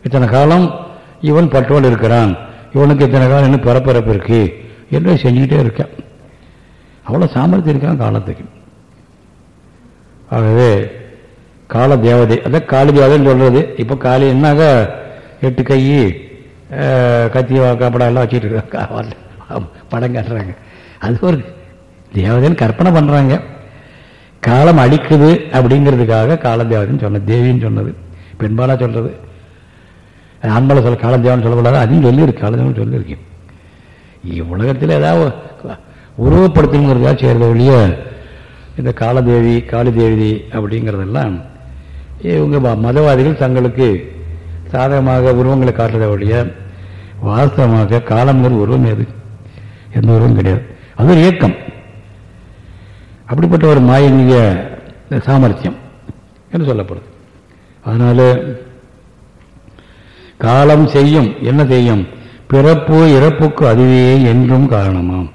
இத்தனை காலம் இவன் பட்டோடு இருக்கிறான். இவனுக்கு இத்தனை காலம் இன்னும் பிறப்பிறப்பு இருக்கு என்று செஞ்சுக்கிட்டே இருக்கான். அவ்வளோ சாமர்த்தியம் இருக்கான் காலத்துக்கு. ஆகவே கால தேவதை அதான் காளி தேவதைன்னு சொல்றது. இப்போ காளி என்னாக? எட்டு கை கத்தி காப்படம் எல்லாம் வச்சுட்டு இருக்காங்க. படம் காட்டுறாங்க. அது ஒரு தேவதைன்னு கற்பனை பண்ணுறாங்க காலம் அடிக்குது அப்படிங்கிறதுக்காக கால தேவதைன்னு சொன்ன தேவின்னு சொன்னது பெண்பாலாக சொல்றது. ஆண்பால சொல்ல காலந்தேவன் சொல்லக்கூடாது. அதையும் சொல்லியிருக்கு காலந்தேவன் சொல்லியிருக்கேன் உலகத்தில் ஏதாவது உருவப்படுத்தணுங்கிறதா சேர்ந்த ஒழிய இந்த காலதேவி காளிதேவி அப்படிங்கிறதெல்லாம் இவங்க மதவாதிகள் தங்களுக்கு சாதகமாக உருவங்களை காட்டுறத ஒழிய வாஸ்தவமாக காலம்ங்கிறது உருவம் எது? எந்த உருவம் கிடையாது. அது ஒரு இயக்கம். அப்படிப்பட்ட ஒரு மாயனிய சாமர்த்தியம் என்று சொல்லப்படுது. அதனால காலம் செய்யும் என்ன செய்யும்? பிறப்பு இறப்புக்கு அதுவே என்றும் காரணமாம்.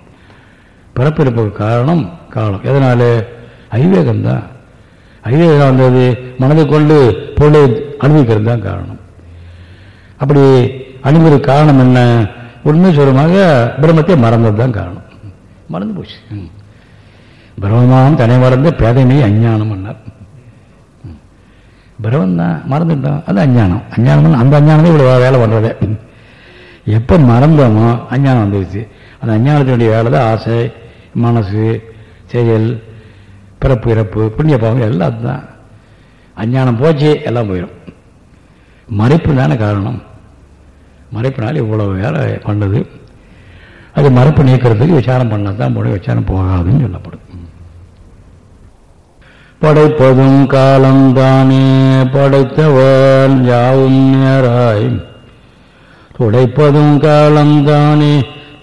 பிறப்பு இறப்புக்கு காரணம் காலம். எதனால? ஐவேகம்தான். ஐவேகம் வந்தது மனதை கொண்டு பொருளை அனுபவிக்கிறது தான் காரணம். அப்படி அனுமதி காரணம் என்ன? உண்மை சொல்லுமாக பிரம்மத்தை மறந்தது தான் காரணம். மறந்து போச்சு. பிரம்மமாம் தனி மறந்த பேதமே அஞ்ஞானம் பண்ணார் பிரம்மன் தான் மறந்துட்டோம் அது அஞ்ஞானம். அஞ்ஞானம் அந்த அஞ்ஞானமே இவ்வளோ வேலை பண்ணுறதே எப்போ மறந்தோமோ அஞ்ஞானம் வந்துருச்சு. அந்த அஞ்ஞானத்தினுடைய வேலை தான் ஆசை மனசு செயல் பிறப்பு இறப்பு புண்ணிய பாவம் எல்லாம் அதுதான். அஞ்ஞானம் போச்சு எல்லாம் போயிடும் மறைப்பு தானே காரணம். மறைப்பினால இவ்வளவு வேலை பண்ணுது. அது மறைப்பு நீக்கிறதுக்கு விசாரம் பண்ணால் தான் முடியும் விசாரம் போகாதுன்னு சொல்லப்படும். படைப்பதும் காலம்தானே படைத்தவன் யாவும் நேராய். துடைப்பதும் காலம்தானே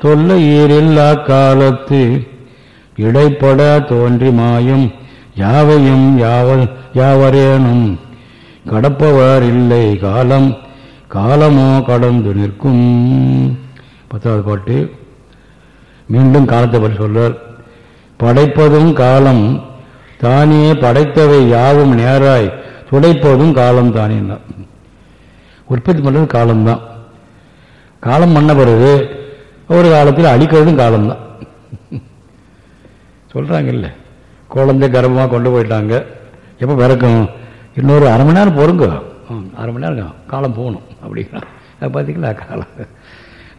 தொல்லையீரில்லா காலத்து இடைப்பட தோன்றி மாயும். யாவையும் யாவ யாவரேனும் கடப்பவர் இல்லை காலம். காலமோ கடந்து நிற்கும். பத்தாவது பாட்டு. மீண்டும் காலத்தை பற்றி சொல்றார். படைப்பதும் காலம் தானே படைத்தவை யாவும் நேராய். துடைப்பதும் காலம் தானே உற்பத்தி பண்ணுறது காலம்தான். காலம் பண்ண பிறகு ஒரு காலத்தில் அழிக்கிறதும் காலம்தான். சொல்கிறாங்கல்ல குழந்தை கர்ப்பமாக கொண்டு போயிட்டாங்க. எப்போ பிறக்கும்? இன்னொரு அரை மணி நேரம் பொறுங்க. அரை மணி நேரம் காலம் போகணும். அப்படிங்களா பார்த்தீங்களா காலம்.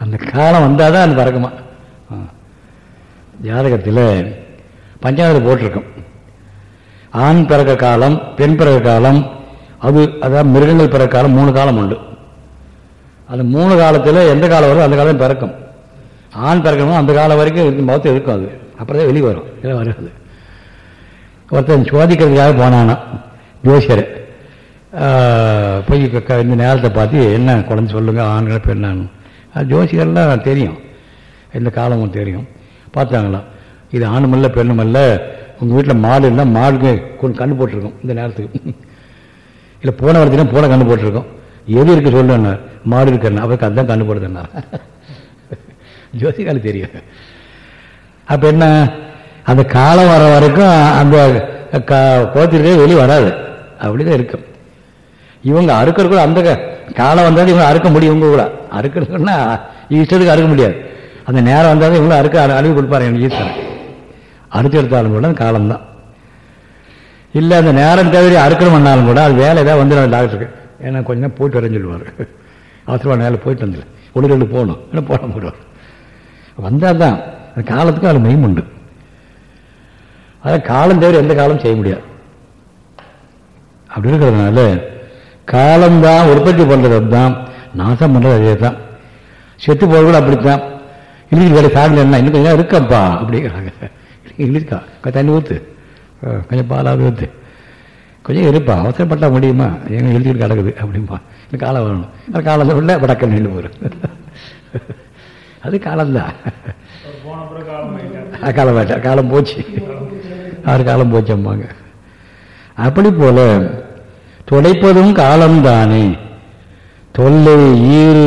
அந்த காலம் வந்தால் தான் அது பறக்குமா? ஜாதகத்தில் பஞ்சாயத்தில் போட்டிருக்கோம். ஆண் பிறக்க காலம் பெண் பிறக்க காலம் அது அதாவது மிருகங்கள் பிறக்க காலம் மூணு காலம் உண்டு. அந்த மூணு காலத்தில் எந்த காலம் வரும் அந்த காலம் பிறக்கும். ஆண் பிறக்கணும் அந்த காலம் வரைக்கும் பார்த்து இருக்கும் அது. அப்புறம் தான் வெளியே வரும். இல்லை வராது ஒருத்தன் சோதிக்கிறதுக்காக போனானா ஜோசியர். போய் இந்த நேரத்தை பார்த்து என்ன குழந்தை சொல்லுங்க ஆண்கள் பெண்ணான்னு. அது ஜோசியர்லாம் தெரியும். இந்த காலமும் தெரியும். பார்த்தாங்களாம் இது ஆணும் இல்லை பெண்ணும் இல்லை உங்கள் வீட்டில் மாடு இருந்தால் மாடுக்கு கொஞ்சம் கண்ணு போட்டிருக்கோம் இந்த நேரத்துக்கு. இல்லை போன வரத்துக்கு போன கண்ணு போட்டிருக்கோம். எது இருக்குது சொல்லுன்னா மாடு இருக்குன்னா அவருக்கு அதுதான் கண்ணு போடுதுன்னா ஜோசிகாலு தெரியும். அப்போ என்ன? அந்த காலம் வர வரைக்கும் அந்த கோத்திருக்கே வெளியே வராது. அப்படிதான் இருக்கும். இவங்க அறுக்கிறக்குள்ள கூட அந்த க- காலம் வந்தாலும் இவங்க அறுக்க முடியும் இவங்க கூட. அறுக்கிறதுன்னா இஷ்டத்துக்கு அறுக்க முடியாது. அந்த நேரம் வந்தாலும் இவங்களும் அறுக்க அழு- அழுவி கொடுப்பாரு எனக்கு ஈஸ்வரன். அறுத்து எடுத்தாலும் கூட காலம் காலம்தான். இல்லை அந்த நேரம் தவிர அறுக்கணும்னாலும் கூட அது வேலை ஏதாவது வந்துடும் டாக்டருக்கு. ஏன்னா கொஞ்ச நேரம் போயிட்டு வரேன்னு சொல்லுவார். அவசரமான நேரம் போயிட்டு வந்துடு ஒன்று ரெண்டு போகணும். ஏன்னா போட போடுவார். வந்தால் தான் அது காலத்துக்கு அதில் மெய்ம் உண்டு. அதான் காலம் தவிர எந்த காலம் செய்ய முடியாது. அப்படி இருக்கிறதுனால காலம்தான் உற்பத்தி பண்ணுறது அதுதான். நாசம் பண்ணுறது அதே தான் செத்து போகிறது கூட அப்படித்தான். இங்கிலீஷ் வேலை சாப்பிடல என்ன? இன்னும் கொஞ்சம் இருக்கப்பா அப்படிங்கிறாங்க இங்கிலீஷ்க்கா கொஞ்சம் தண்ணி ஊற்று கொஞ்சம் பாலாவது ஊற்று கொஞ்சம் இருப்பா. அவசரப்பட்டா முடியுமா? எங்க எழுதிட்டு கிடக்குது. அப்படிம்பா. இந்த காலம் வரணும். அந்த காலம் உள்ள வடக்க நின்று போயிடும் அது காலம்தான். அஹ், காலம் போச்சு. ஆறு காலம் போச்சம்பாங்க. அப்படி போல துடைப்பதும் காலம்தானே. தொல்லை ஈறு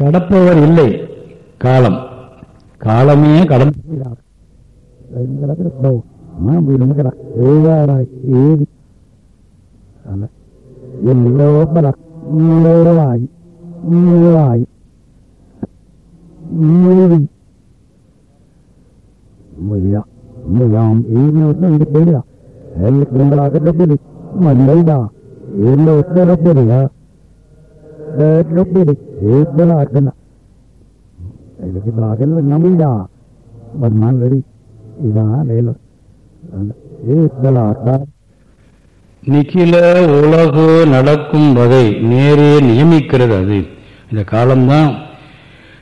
கடப்பவர் இல்லை காலம் காலமே கடந்து ஏதி எல்லோராய் நீராய் நீரி മുയ്യ മുയാം ഈ ദിവസം ഇത് പേടിയ എല്ലാകട്ടെ മല്ലൈത എല്ലാ ഉത്തരപ്പെടിയ ഏതൊപ്പിടി ನಮಿಯಾ ಬರ್ಮಾನ್ ರವಿ ಇದಾನ நிக்கில உலகு நடக்கும் வகை நேரே நியமிக்கிறது அது இந்த காலம்தான்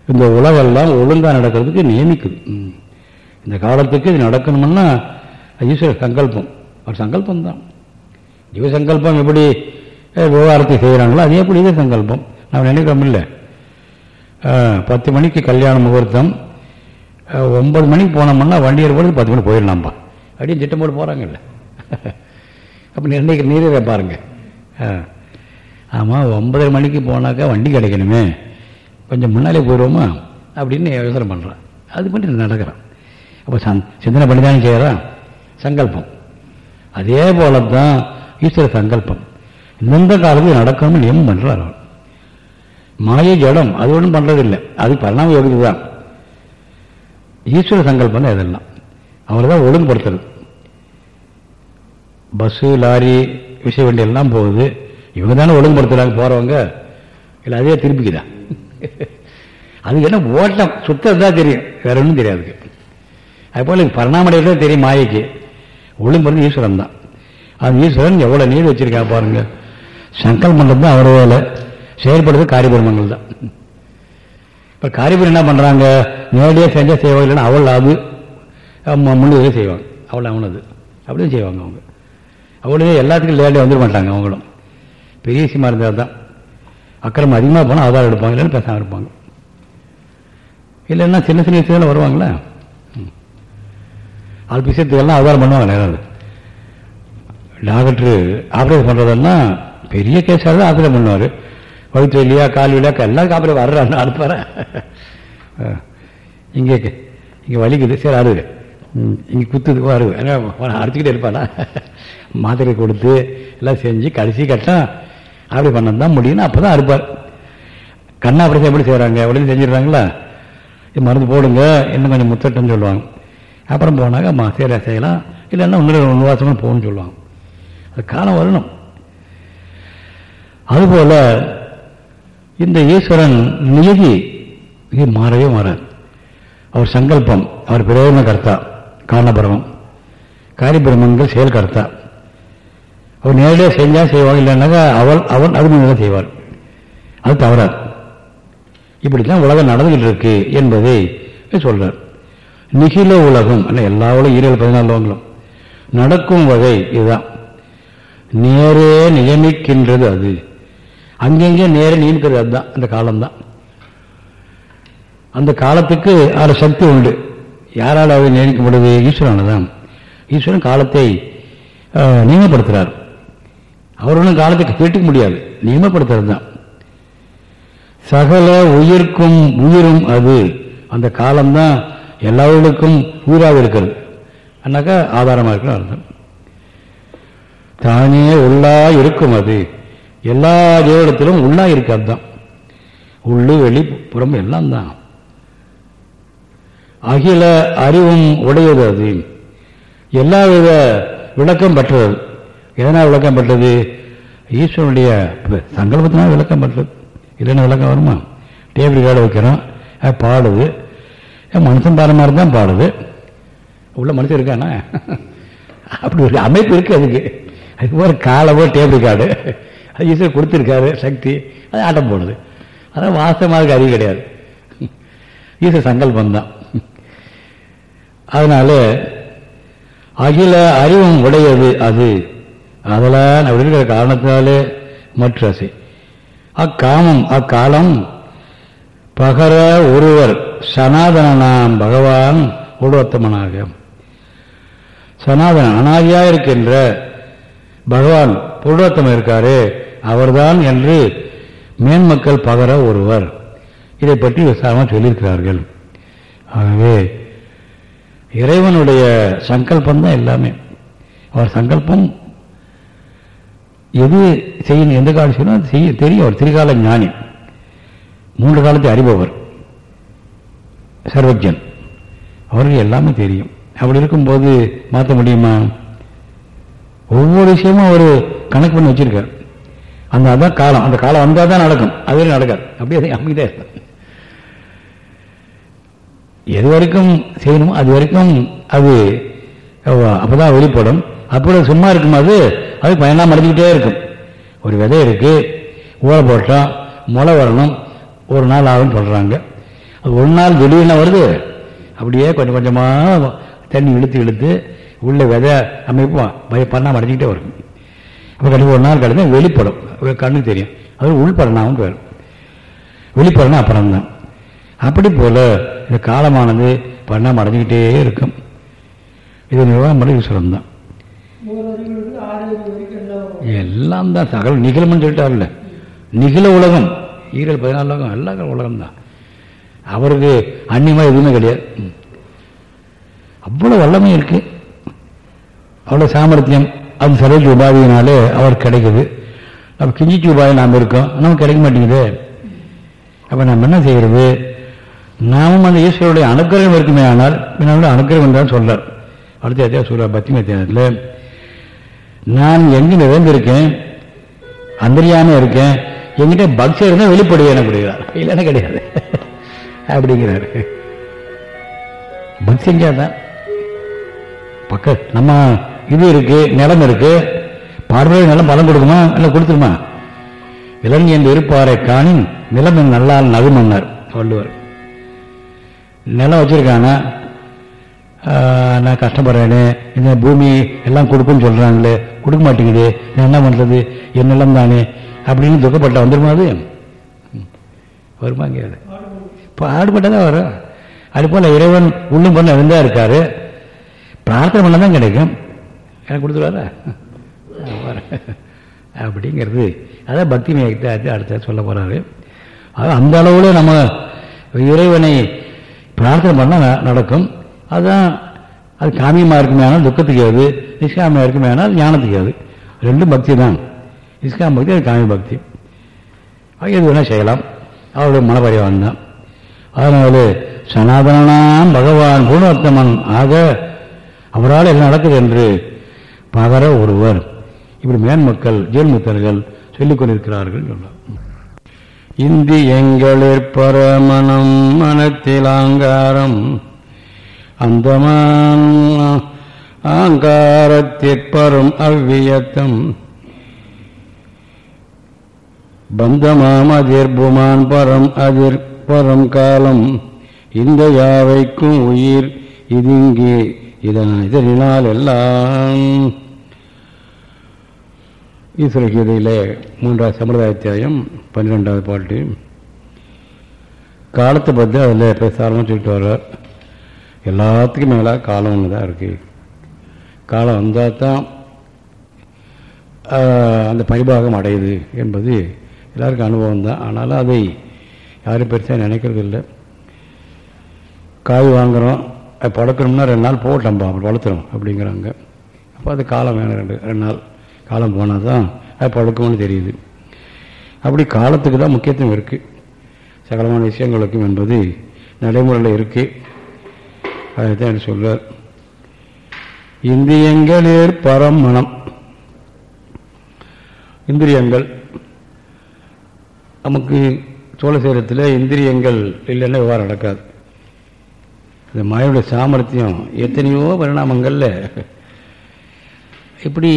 இந்த உலகெல்லாம் ஒழுங்கா நடக்கிறதுக்கு நியமிக்குது இந்த காலத்துக்கு இது நடக்கணும்னா ஈஸ்வர சங்கல்பம் ஒரு சங்கல்பம் தான் ஜீவ சங்கல்பம் எப்படி விவகாரத்தை செய்கிறாங்களோ அதே போல இதே சங்கல்பம்? நாம் நினைக்கிறோம் இல்லை. பத்து மணிக்கு கல்யாண முகூர்த்தம். ஒன்பது மணிக்கு போனோம்னா வண்டி ஏறும்போது பத்து மணி போயிடலாம்ப்பா. அப்படின்னு திட்டம் போட்டு போகிறாங்கல்ல அப்போ நிர்ணயிக்கிற நீரே பாருங்க. ஆமாம் ஒன்பதரை மணிக்கு போனாக்கா வண்டி கிடைக்கணுமே. கொஞ்சம் முன்னாலே போயிடுவோமா? அப்படின்னு யோசனை பண்ணுறான் அது பண்ணி நடக்கிறான். அப்போ சந் சிந்தனை பண்ணி தானே செய்கிறான் சங்கல்பம். அதே போல தான் ஈஸ்வர சங்கல்பம். இந்த காலத்தில் நடக்காமல் நியமம் பண்ணுறார் அவர். மாய ஜடம் அது ஒன்றும் பண்ணுறதில்லை அது பரிணாம யோகிது தான். ஈஸ்வர சங்கல்பம் தான் இதெல்லாம். அவரை தான் ஒழுங்குபடுத்துறது. பஸ்ஸு லாரி விஷய வண்டி எல்லாம் போகுது. இவங்க தானே ஒழுங்குபடுத்துறாங்க போகிறவங்க இல்லை அதே திருப்பிக்குதான் அது என்ன ஓட்டம்? சுத்தம் தான் தெரியும். வேற ஒன்றும் தெரியாது. அதுபோல் பரிணாமடைய தான் தெரியும் மாயைக்கு. ஒழுங்குபடுத்து ஈஸ்வரன் தான். அது ஈஸ்வரன் எவ்வளோ நீர் வச்சிருக்கா பாருங்க. சங்கல்பம் தான் அவர் வேலை. செயல்படுறது காரியபெருமங்கள் தான். இப்போ காரியபுரம் என்ன பண்ணுறாங்க நேரடியாக செஞ்சால் செய்வாங்க இல்லைன்னா அவள் அது முன்னுரிமை செய்வாங்க. அவள் அவனது. அப்படியும் செய்வாங்க அவங்க. அவளுமே எல்லாத்துக்கும் நேரடியாக வந்துட மாட்டாங்க அவங்களும். பெரிய விஷயமா இருந்தால் தான். அக்கிரமம் அதிகமாக போனால் ஆதாரம் எடுப்பாங்க இல்லைன்னு பேசாமல் இருப்பாங்க. இல்லைன்னா சின்ன சின்ன விஷயத்தில் வருவாங்களே? ம். அது விஷயத்துக்கெல்லாம் ஆதாரம் பண்ணுவாங்க யாராவது டாக்டர் ஆப்ரேஷன் பண்ணுறதெல்லாம் பெரிய கேஸாக தான் ஆப்ரேஷன் பண்ணுவார் வகுத்து வலியா கால் வலியா எல்லாருக்கும் ஆப்ரேஷன் வர்றாரு அடுப்பார இங்கே இங்கே வலிக்குது. சரி அறுது ம், இங்கே குத்துது. வருது ஏன்னா அடிச்சுக்கிட்டே இருப்பானா? மாத்திரை கொடுத்து எல்லாம் செஞ்சு கடைசி கட்டம் அப்படி பண்ண தான் முடியும்னு அப்போ தான் அறுப்பார். கண்ணா ஆப்ரேஷன் எப்படி செய்கிறாங்க உடனே செஞ்சிடுறாங்களா? இது மருந்து போடுங்க. இன்னும் கொஞ்சம் முத்தட்டம்னு சொல்லுவாங்க. அப்புறம் போனாக்க மா சரி செய்யலாம் இல்லைன்னா இன்னொரு ஒன்று வாசமாக போகணும்னு சொல்லுவாங்க. அது காலம் வரணும். அதுபோல இந்த ஈஸ்வரன் நியதி இது மாறவே மாறாது அவர் சங்கல்பம் அவர் பிரயோஜன கர்த்தா காரணபிரமம். காரிபிரமங்கள் செயல் கர்த்தா. அவர் நேரடியாக செஞ்சால் செய்வாங்க இல்லைன்னாக்கா அவள் அவன் அது செய்வார். அது தவறாது. இப்படித்தான் உலகம் நடந்துகிட்டு இருக்கு என்பதை சொல்றார். நிகில உலகம் அல்ல எல்லா உலகம் ஈரல் பதினாலு உலகங்களும். நடக்கும் வகை இதுதான். நேரே நியமிக்கின்றது அது. அங்கெங்கே நேரம் நீங்கிறது அதுதான் அந்த காலம்தான். அந்த காலத்துக்கு அதில் சக்தி உண்டு. யாரால் அதை நியமிக்கப்படுது ஈஸ்வரன் தான். ஈஸ்வரன் காலத்தை அஹ், நியமப்படுத்துகிறார் அவர்களும் காலத்தை கேட்டுக்க முடியாது. நியமப்படுத்துறது தான் சகல உயிர்க்கும் உயிரும் அது. அந்த காலம்தான் எல்லாவர்களுக்கும் உயிராக இருக்கிறது. அண்ணாக்கா ஆதாரமாக இருக்கிற அர்த்தம். தானே உள்ளா இருக்கும் அது. எல்லா ஜீவனத்திலும் உள்ளா இருக்கு அதுதான். உள்ளு வெளி புறம் எல்லாம் தான். அகில அறிவும் உடையது அது. எல்லா வித விளக்கம் பெற்றது. எதனால் விளக்கம் பெற்றது? ஈஸ்வரனுடைய சங்கல்பத்தினால் விளக்கம் பெற்றது. இல்லைன்னா விளக்கம் வருமா? டேபிள் கார்டு வைக்கிறோம். பாடுது. மனுஷன் பாடுற மாதிரி தான் பாடுது. உள்ள மனுஷன் இருக்கானா? அப்படி ஒரு அமைப்பு இருக்கு அதுக்கு. அதுக்கு ஒரு காலவோ டேபிள் ரெக்கார்டு அது ஈஸ்வரர் கொடுத்துருக்காரு சக்தி. அது ஆட்டம் போடுது அதான் வாசமாக அறிவு கிடையாது. ஈஸ்வர சங்கல்பம் தான் அதனால அகில அறிவும் உடையது அது. அதெல்லாம் அப்படி இருக்கிற காரணத்தினாலே மற்றசை அக்காமம் அக்காலம் பகர ஒருவர் சனாதனாம் பகவான் உருவத்தமனாக சனாதன அனாதியாக இருக்கின்ற பகவான் புருடோத்தமன் இருக்காரு. அவர்தான் என்று மேன்மக்கள் பகர ஒருவர் இதை பற்றி விசாரமாக சொல்லியிருக்கிறார்கள். ஆகவே இறைவனுடைய சங்கல்பம் தான் எல்லாமே. அவர் சங்கல்பம் எது செய்யணும் எந்த காலம் செய்யணும் அது செய்ய தெரியும். அவர் திரிகால ஞானி. மூன்று காலத்தை அறிபவர். சர்வஜன். அவருக்கு எல்லாமே தெரியும். அப்படி இருக்கும்போது மாற்ற முடியுமா? ஒவ்வொரு விஷயமும் அவர் கணக்கு பண்ணி வச்சிருக்கார். அந்த அதான் காலம். அந்த காலம் வந்தால் தான் நடக்கும். அது நடக்காது. அப்படியே அமைதியாக இருக்கும் எது வரைக்கும் செய்யணுமோ அது வரைக்கும் அது அப்போதான் வெளிப்படும். அப்படி சும்மா இருக்கும் அது அது பயனாக மறைஞ்சிக்கிட்டே இருக்கும். ஒரு விதை இருக்கு ஊழ போட்டோம் முளை வரணும் ஒரு நாள் ஆகும்னு சொல்றாங்க. அது ஒரு நாள் திடீர்னு வருது அப்படியே கொஞ்சம் கொஞ்சமாக தண்ணி இழுத்து இழுத்து உள்ள விதை அமைப்பு பய பண்ணா மறைஞ்சிக்கிட்டே வரும். அப்போ கண்டிப்பாக ஒரு நாள் கழித்து வெளிப்படும். கண்ணுக்கு தெரியும். அது உள்பரணாவும் பேர் வெளிப்படனா அப்புறம் தான் அப்படி போல இந்த காலமானது பண்ணாம அடைஞ்சிக்கிட்டே இருக்கும். இது நிர்வாகம் பண்ண ஈஸ்வரன் தான் எல்லாம் தான் சகல நிகழம்னு சொல்லிட்டார்ல. நிகில உலகம். ஈரல் பதினாலு உலகம் எல்லாம் உலகம் தான் அவருக்கு அந்நியமா எதுவுமே கிடையாது. அவ்வளோ அவ்வளவு வல்லமை இருக்கு. அவ்வளவு சாமர்த்தியம். அந்த சரோஜ உபாதியினாலே அவர் கிடைக்குது. அப்ப கிஞ்சிச்சு உபாதி நாம் இருக்கோம். நமக்கு கிடைக்க மாட்டேங்குது. அப்ப நம்ம என்ன செய்யறது? நாமும் அந்த ஈஸ்வருடைய அனுக்கிரகம் இருக்குமே ஆனால் என்னோட அனுக்கிரகம் தான் சொல்றார். அடுத்த அத்தியா சூரா பத்தி மத்தியானத்தில் நான் எங்கு நிறைந்திருக்கேன் அந்தரியாமல் இருக்கேன். என்கிட்ட பக்தி இருந்தால் வெளிப்படுவேன் கொடுக்கிறார் இல்லைன்னா கிடையாது. அப்படிங்கிறாரு. பக்தி செஞ்சா தான் பக்க நம்ம இது இருக்கு நிலம் இருக்கு. பார்வையை நிலம் பலம் கொடுக்குமா? இல்லை கொடுத்துருமா? விலங்கு என்று இருப்பாரை காணின் நிலம் என் நல்லால் நகுமன்னார் வள்ளுவர். நிலம் வச்சிருக்கானா? நான் கஷ்டப்படுறேன்னு இந்த பூமி எல்லாம் கொடுக்குன்னு சொல்றாங்களே. கொடுக்க மாட்டேங்குது. நான் என்ன பண்றது? என் நிலம் தானே. அப்படின்னு துக்கப்பட்ட வந்துருமா அது? ம். வருமா கேது பாடுபட்டதான் வரும். அது போல இறைவன் உள்ளும் பண்ண இருந்தா இருக்காரு. பிரார்த்தனை பண்ண தான் கிடைக்கும். எனக்கு கொடுத்துருவாரா? அப்படிங்கிறது. அதான் பக்தி மேகத்தை அடுத்த சொல்ல போகிறாரு அது அந்த அளவில் நம்ம இறைவனை பிரார்த்தனை பண்ணால் நடக்கும். அதுதான் அது காமியமாக இருக்குமே ஆனால் துக்கத்துக்கு ஏது? நிஷ்காமியாக இருக்குமே ஆனால் ஞானத்துக்கு ஏது? ரெண்டும் பக்தி தான். நிஷ்காம பக்தி அது காமி பக்தி. அது எது வேணால் செய்யலாம். அவருடைய மனப்பரிவான் தான். அதனால சனாதனாம் பகவான் பூர்ணோத்தமன் ஆக அவரால் என்ன நடக்குது என்று பகர ஒருவர். இப்படி மேன்மக்கள் ஜெயன்முத்தர்கள் சொல்லிக் கொண்டிருக்கிறார்கள் இந்தி எங்களிற் பரமணம் மனத்திலாங்காரம் அந்தமான் ஆங்காரத்திற்பரும் அவ்வியத்தம். பந்தமாம் அதிர்புமான் பரம் அதிர் பரம் காலம் இந்த யாவைக்கும் உயிர் இதுங்கே இதன் இதனால் எல்லாம். ஈஸ்வரகீதையிலே மூன்றாவது சம்பிரதாயத்தியாயம் பன்னிரெண்டாவது பாட்டு. காலத்தை பற்றி அதில் பேசாமல் சொல்லிட்டு வர்றார். எல்லாத்துக்கும் மேலே காலம் ஒன்று தான் இருக்குது காலம் வந்தால் தான் அந்த பரிபாகம் அடையுது என்பது எல்லாருக்கும் அனுபவம் தான் ஆனாலும் அதை யாரும் பெருசாக நினைக்கிறது இல்லை. காய் வாங்குகிறோம் அது பழக்கணும்னா ரெண்டு நாள் போட்டோம்பா அப்புறம் வளர்த்துறோம் அப்படிங்கிறாங்க. அப்போ அது காலம் வேணும் ரெண்டு ரெண்டு நாள் காலம் போனால் தான் அது பழக்கம்னு தெரியுது. அப்படி காலத்துக்கு தான் முக்கியத்துவம் இருக்குது சகலமான விஷயங்களுக்கும் என்பது நடைமுறையில் இருக்குது அதை தான் சொல்வார் இந்தியங்களில் பரம் மனம் இந்திரியங்கள் நமக்கு சோழசேரத்தில் இந்திரியங்கள் இல்லைன்னா விவகாரம் நடக்காது. இந்த மாயோட சாமர்த்தியம் எத்தனையோ பரிணாமங்களில் இப்படி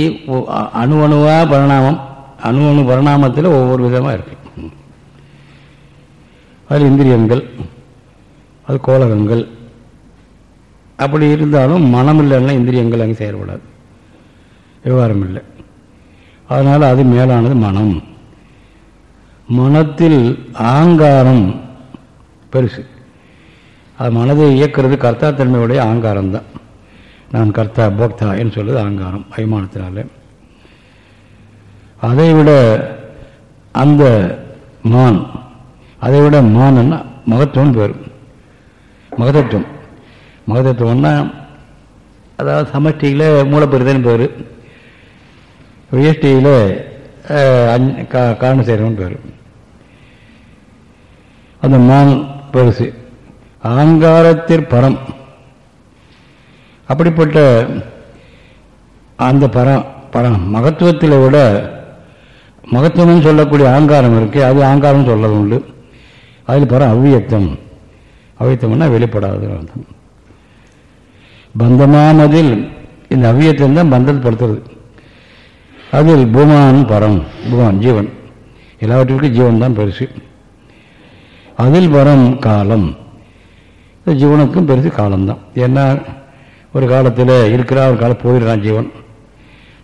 அணு அணுவாக பரிணாமம் அணு அணு பரிணாமத்தில் ஒவ்வொரு விதமாக இருக்கு. அது இந்திரியங்கள் அது கோலகங்கள். அப்படி இருந்தாலும் மனம் இல்லைன்னா இந்திரியங்கள் அங்கே செயல்படாது விவகாரம் இல்லை. அதனால் அது மேலானது மனம். மனத்தில் ஆங்காரம் பெருசு. அது மனதை இயக்கிறது கர்த்தாத்தன்மையுடைய ஆங்காரம் தான் நான் கர்த்தா போக்தா என்று சொல்வது ஆங்காரம் அபிமானத்தினால. அதை விட அந்த மான் அதை விட மான்னா மகத்துவம் பேர் மகதத்துவம். மகதத்துவம்னா அதாவது சமஷ்டியில் மூலப்பெருதன் பேர். வியஷ்டியில் காரணம் செய்கிறவன் பேர். அந்த மான் பெருசு. ஆங்காரத்திற் பரம். அப்படிப்பட்ட அந்த பரம் பரம் மகத்துவத்தில் விட மகத்துவம் சொல்லக்கூடிய ஆங்காரம் இருக்கு அது ஆங்காரம் சொல்ல உண்டு. அதில் பரம் அவ்வியத்தம் அவ்வியத்தம்னா வெளிப்படாத அர்த்தம். பந்தமானதில் இந்த அவ்வியத்தம் தான் பந்தப்படுத்துறது அதில் பூமான் பரம் பூமான் ஜீவன். எல்லாவற்றிற்கும் ஜீவன் தான் பெருசு. அதில் வரம் காலம். ஜீவனுக்கும் பெருசு காலம்தான். ஏன்னா ஒரு காலத்தில் இருக்கிறா ஒரு காலம் போயிடுறான் ஜீவன்.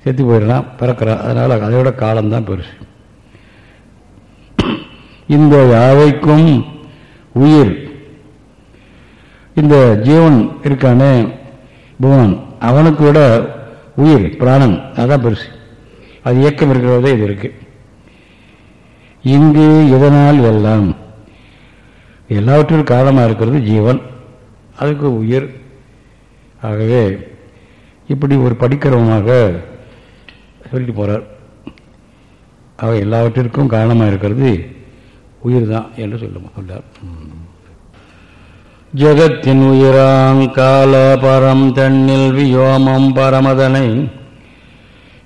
செத்து போயிடுறான் பிறக்கிறான். அதனால் அதையோட காலம்தான் பெருசு. இந்த யாவைக்கும் உயிர். இந்த ஜீவன் இருக்கானே புவன் அவனுக்கு விட உயிர் பிராணன் அதான் பெருசு. அது இயக்கம் இருக்கிறதே இது இருக்கு. இங்கு இதனால் எல்லாம் எல்லாவற்றிற்கும் காரணமாக இருக்கிறது ஜீவன். அதுக்கு உயிர். ஆகவே இப்படி ஒரு படிக்கிறவமாக சொல்லிட்டு போகிறார் ஆக எல்லாவற்றிற்கும் காரணமாக இருக்கிறது உயிர் தான் என்று சொல்ல சொல்லார் ஜகத்தின் உயிராங் கால பரம் தன்னில் வியோமம் பரமதனை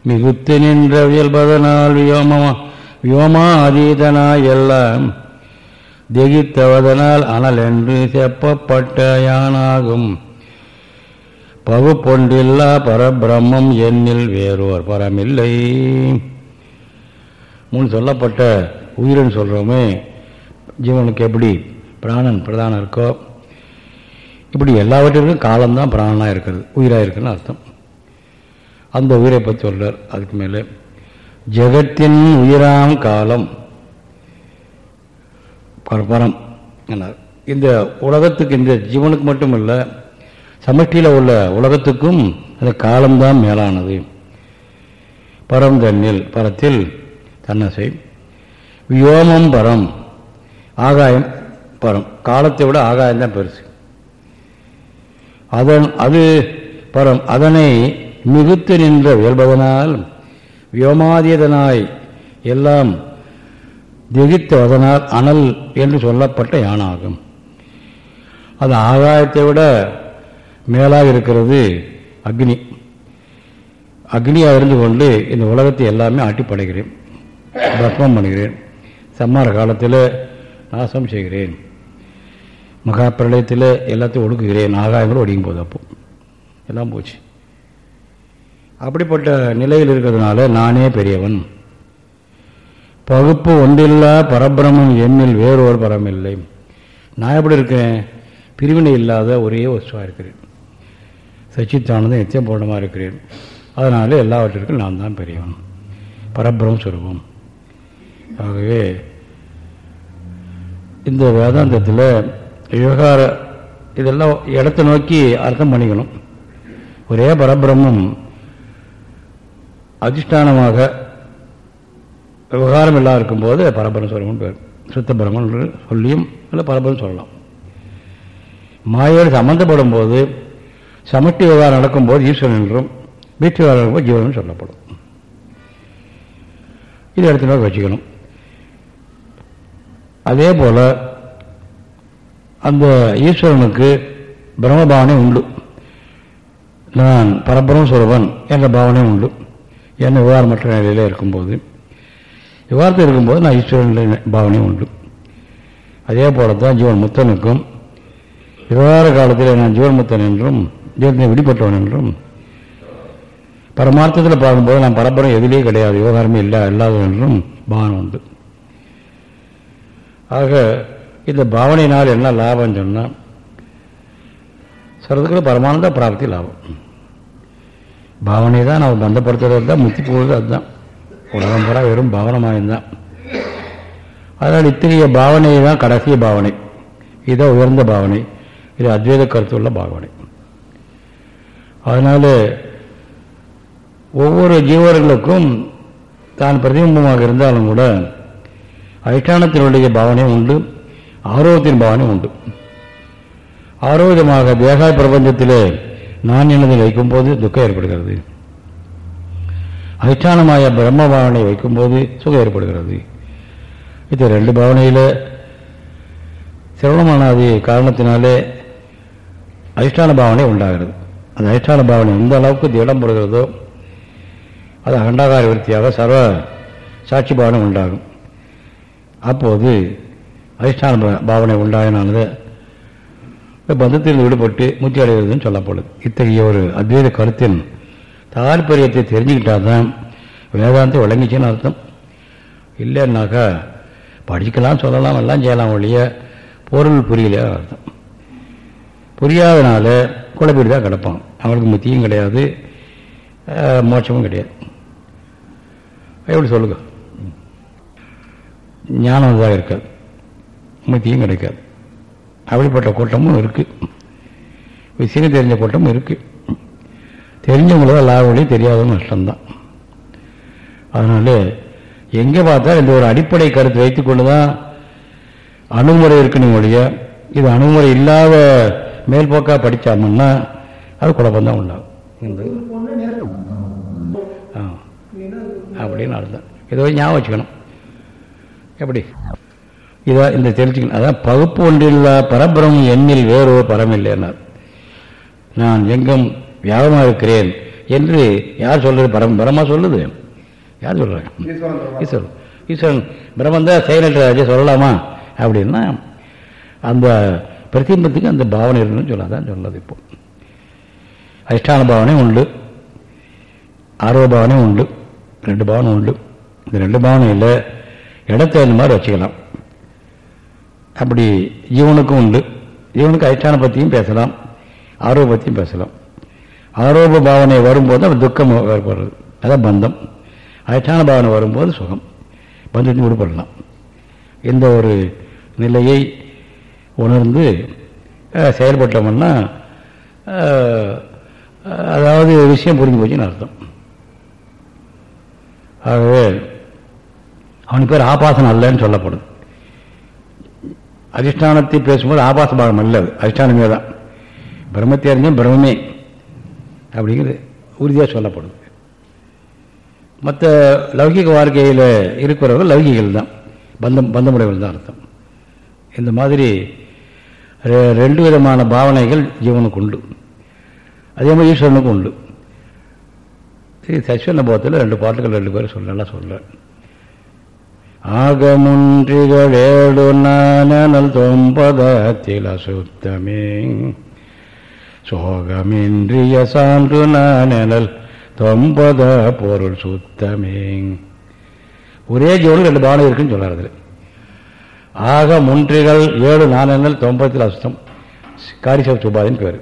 மிகுத்து நின்ற வியோமமா வியோமா அதீதனா எல்லாம் திகித்தவதனால் அனல் என்று செப்பப்பட்ட யானாகும் பகுப்பொன்றில்லா பரபிரம்மம் என்னில் வேறோர் பரமில்லை. முன் சொல்லப்பட்ட உயிரின்னு சொல்கிறோமே ஜீவனுக்கு எப்படி பிராணன் பிரதானம் இருக்கோ இப்படி எல்லாவற்றிற்கும் காலம்தான் பிராணனாக இருக்கிறது உயிராக இருக்குன்னு அர்த்தம். அந்த உயிரை பற்றி சொல்கிறார் அதுக்கு மேலே ஜெகத்தின் உயிராம் காலம் பரம் என்னார் இந்த உலகத்துக்கு இந்த ஜீவனுக்கு மட்டும் இல்லை சமஷ்டியில் உள்ள உலகத்துக்கும் அந்த காலம்தான் மேலானது. பரம் தண்ணில் பரத்தில் தன்னசை. வியோமம் பரம் ஆகாயம் பரம். காலத்தை விட ஆகாயம் தான் பெருசு. அதன் அது பரம். அதனை மிகுத்து நின்ற இயல்பதனால் வியோமாதியதனாய் எல்லாம் திகித்ததனால் அனல் என்று சொல்லப்பட்ட யானாகும். அது ஆகாயத்தை விட மேலாக இருக்கிறது அக்னி. அக்னியாக இருந்து கொண்டு இந்த உலகத்தை எல்லாமே ஆட்டி படைக்கிறேன் பஸ்மம் பண்ணுகிறேன். சம்மார காலத்தில் நாசம் செய்கிறேன். மகா பிரளயத்தில் எல்லாத்தையும் ஒடுக்குகிறேன். ஆகாயங்களும் ஒடுங்கும் போது அப்போ. எல்லாம் போச்சு. அப்படிப்பட்ட நிலையில் இருக்கிறதுனால நானே பெரியவன். பகுப்பு ஒன்றில்லா பரபிரமம் எண்ணில் வேறொரு பரம் இல்லை நான் எப்படி இருக்கேன்? பிரிவினை இல்லாத ஒரே வசுவாக இருக்கிறேன். சச்சித்தானந்தம் நித்தியம் பூர்ணமாக இருக்கிறேன். அதனால எல்லாவற்றிற்கும் நான் தான் பெரியவன். பரபிரம் சுரூபம். ஆகவே இந்த வேதாந்தத்தில் விவகார இதெல்லாம் இடத்தை நோக்கி அர்த்தம் பண்ணிக்கணும். ஒரே பரபிரம்மம் அதிஷ்டானமாக விவகாரம் எல்லாம் இருக்கும்போது பரபரம் சொல்லணும் பேர். சுத்த பிரம்மன் சொல்லியும் இல்லை பரபரம் சொல்லலாம். மாயோடு சம்மந்தப்படும் போது சமட்டி விவகாரம் நடக்கும்போது ஈஸ்வரன் என்றும் வீட்டு விவகாரம் நடக்கும்போது ஜீவனும் சொல்லப்படும். இது இடத்துல வச்சுக்கணும் அதே போல் அந்த ஈஸ்வரனுக்கு பிரம்மபாவனை உண்டு. நான் பரபரம் சொல்வன் என்ற பாவனை உண்டு. என்ன விவகாரமற்ற நிலையில் இருக்கும்போது விவகாரத்தில் இருக்கும்போது நான் ஈஸ்வரன் பாவனையும் உண்டு. அதே போல தான் ஜீவன் முத்தனுக்கும் விவகார காலத்தில் நான் ஜீவன் முத்தன் என்றும் ஜீவனை விடுபட்டவன் என்றும் பரமார்த்தத்தில் பார்க்கும்போது நான் பரபரம் எதிலே கிடையாது விவகாரமே இல்லை இல்லாதவன் என்றும் பாவனை உண்டு. ஆக இந்த பாவனையினால் என்ன லாபம் சொன்னால் சொல்றதுக்குள்ள பரமானந்த பிராப்தி லாபம். பாவனை தான் நம்ம பந்தப்படுத்துறது தான் முத்தி போகிறது அதுதான். உலகம் பூரா வெறும் பவனமாயிருந்தான் அதனால் இத்தகைய பாவனை தான் கடைசிய பாவனை. இதுதான் உயர்ந்த பாவனை. இது அத்வைத கருத்துள்ள பாவனை. அதனால ஒவ்வொரு ஜீவர்களுக்கும் தான் பிரதிபிம்பமாக இருந்தாலும் கூட அதிஷ்டானத்தினுடைய பாவனை உண்டு ஆரோக்கியத்தின் பாவனை உண்டு. ஆரோக்கியமாக தேகாய் பிரபஞ்சத்திலே நான் எனது வைக்கும்போது துக்கம் ஏற்படுகிறது. அதிஷ்டானமாய பிரம்ம பாவனை வைக்கும்போது சுகம் ஏற்படுகிறது. இது ரெண்டு பாவனையில் சிரவணமானாதி காரணத்தினாலே அதிஷ்டான பாவனை உண்டாகிறது. அந்த அதிஷ்டான பாவனை எந்த அளவுக்கு திடம் படுகிறதோ அது அகண்டாகார விருத்தியாக சர்வ சாட்சி பாவனை உண்டாகும். அப்போது அதிஷ்டான பாவனை உண்டாயினானது பந்தத்தில் விடுபட்டு முத்தி அடைகிறதுன்னு சொல்லப்படுது. இத்தகைய ஒரு அத்வைத கருத்தின் தாற்பயத்தை தெரிஞ்சுக்கிட்டால் தான் வேதாந்தம் விளங்கிச்சுன்னு அர்த்தம். இல்லைன்னாக்கா படிக்கலாம் சொல்லலாம் எல்லாம் செய்யலாம் ஒழிய பொருள் புரியல அர்த்தம். புரியாதனால குழப்பிட்டு தான் கிடப்பான். அவனுக்கு முத்தியும் கிடையாது மோட்சமும் கிடையாது. எப்படி சொல்லுங்க? ஞானம் தான் இருக்காது. முத்தியும் கிடைக்காது. அப்படிப்பட்ட கூட்டமும் இருக்குது விஷயம் தெரிஞ்ச கூட்டமும் இருக்குது இருக்கு தெரிஞ்சவங்களோட லாபம் தெரியாதவங்க நஷ்டம்தான். அதனால எங்கே பார்த்தா இந்த ஒரு அடிப்படை கருத்து வைத்துக்கொண்டு தான் அணுகுமுறை இருக்கணும் ஒழிய இது அணுகுமுறை இல்லாத மேல்போக்கா படித்தாமன்னா அது குழப்பம்தான் உண்டாகும். ஆ. அப்படின்னு அர்த்தம். இதை ஞாபகம் வச்சுக்கணும். எப்படி? இதை இந்த தெரிஞ்சுக்கணும். அதான் பகுப்பு ஒன்றில்லா பரபிரம் எண்ணில் வேறோ பரமில்லைன்னார் நான் எங்கும் வியாபமாக இருக்கிறேன் என்று யார் சொல்றது? பரம் பரமா சொல்லுது. யார் சொல்றாங்க ஈஸ்வரன் ஈஸ்வரன். பிரம்மன் தான் செயலற்ற சொல்லலாமா? அப்படின்னா அந்த பிரதிபத்துக்கு அந்த பாவனை இருக்குன்னு சொல்லாதான் சொன்னது இப்போ. அதிஷ்டான பாவனை உண்டு. ஆர்வ பாவனை உண்டு. ரெண்டு பாவனை உண்டு. இந்த ரெண்டு பாவனையில் இடத்த இந்த மாதிரி வச்சுக்கலாம். அப்படி ஜீவனுக்கும் உண்டு. ஜீவனுக்கு அதிஷ்டான பற்றியும் பேசலாம். ஆரோப பற்றியும் பேசலாம். ஆரோப பாவனை வரும்போது தான் துக்கம் ஏற்படுறது. அதான் பந்தம். அதிஷ்டான பாவனை வரும்போது சுகம். பந்தத்தையும் விடுபடலாம் இந்த ஒரு நிலையை உணர்ந்து செயல்பட்டோம்னா அதாவது விஷயம் புரிஞ்சு போச்சுன்னு அர்த்தம். ஆகவே அவனுக்கு பேர் ஆபாசனம் அல்லன்னு சொல்லப்படுது அதிஷ்டானத்தை பேசும்போது ஆபாச பாகம் அல்லது அதிஷ்டானமே தான். பிரம்மத்தை அறிஞ்சும் பிரம்மே அப்படிங்கிறது உறுதியாக சொல்லப்படுது மற்ற லௌகிக வாழ்க்கையில் இருக்கிறவர்கள் லௌகிகள் தான். பந்தம் பந்தமுடையவர்கள் தான் அர்த்தம். இந்த மாதிரி ரெ- ரெண்டு விதமான பாவனைகள் ஜீவனுக்கு உண்டு. அதே மாதிரி ஈஸ்வரனுக்கு உண்டு. சரி சஸ்வன போகத்தில் ரெண்டு பாட்டுகள் ரெண்டு பேரும் சொல்லலாம் நல்லா சொல்கிறேன் ஆகமுன்றிகளேடு நானல் தொம்பதத்தில் அசுத்தமே சோகமின்றிய சான்று நானல் தொம்பத பொருள் சுத்தமே. ஒரே ஜோடி ரெண்டு பானம் இருக்குன்னு சொல்றாரு ஆக முன்றிகள் ஏழு நாணயங்கள் தொம்பத்தில் அசுத்தம். காரிசவ சுபாதின்னு பேர்.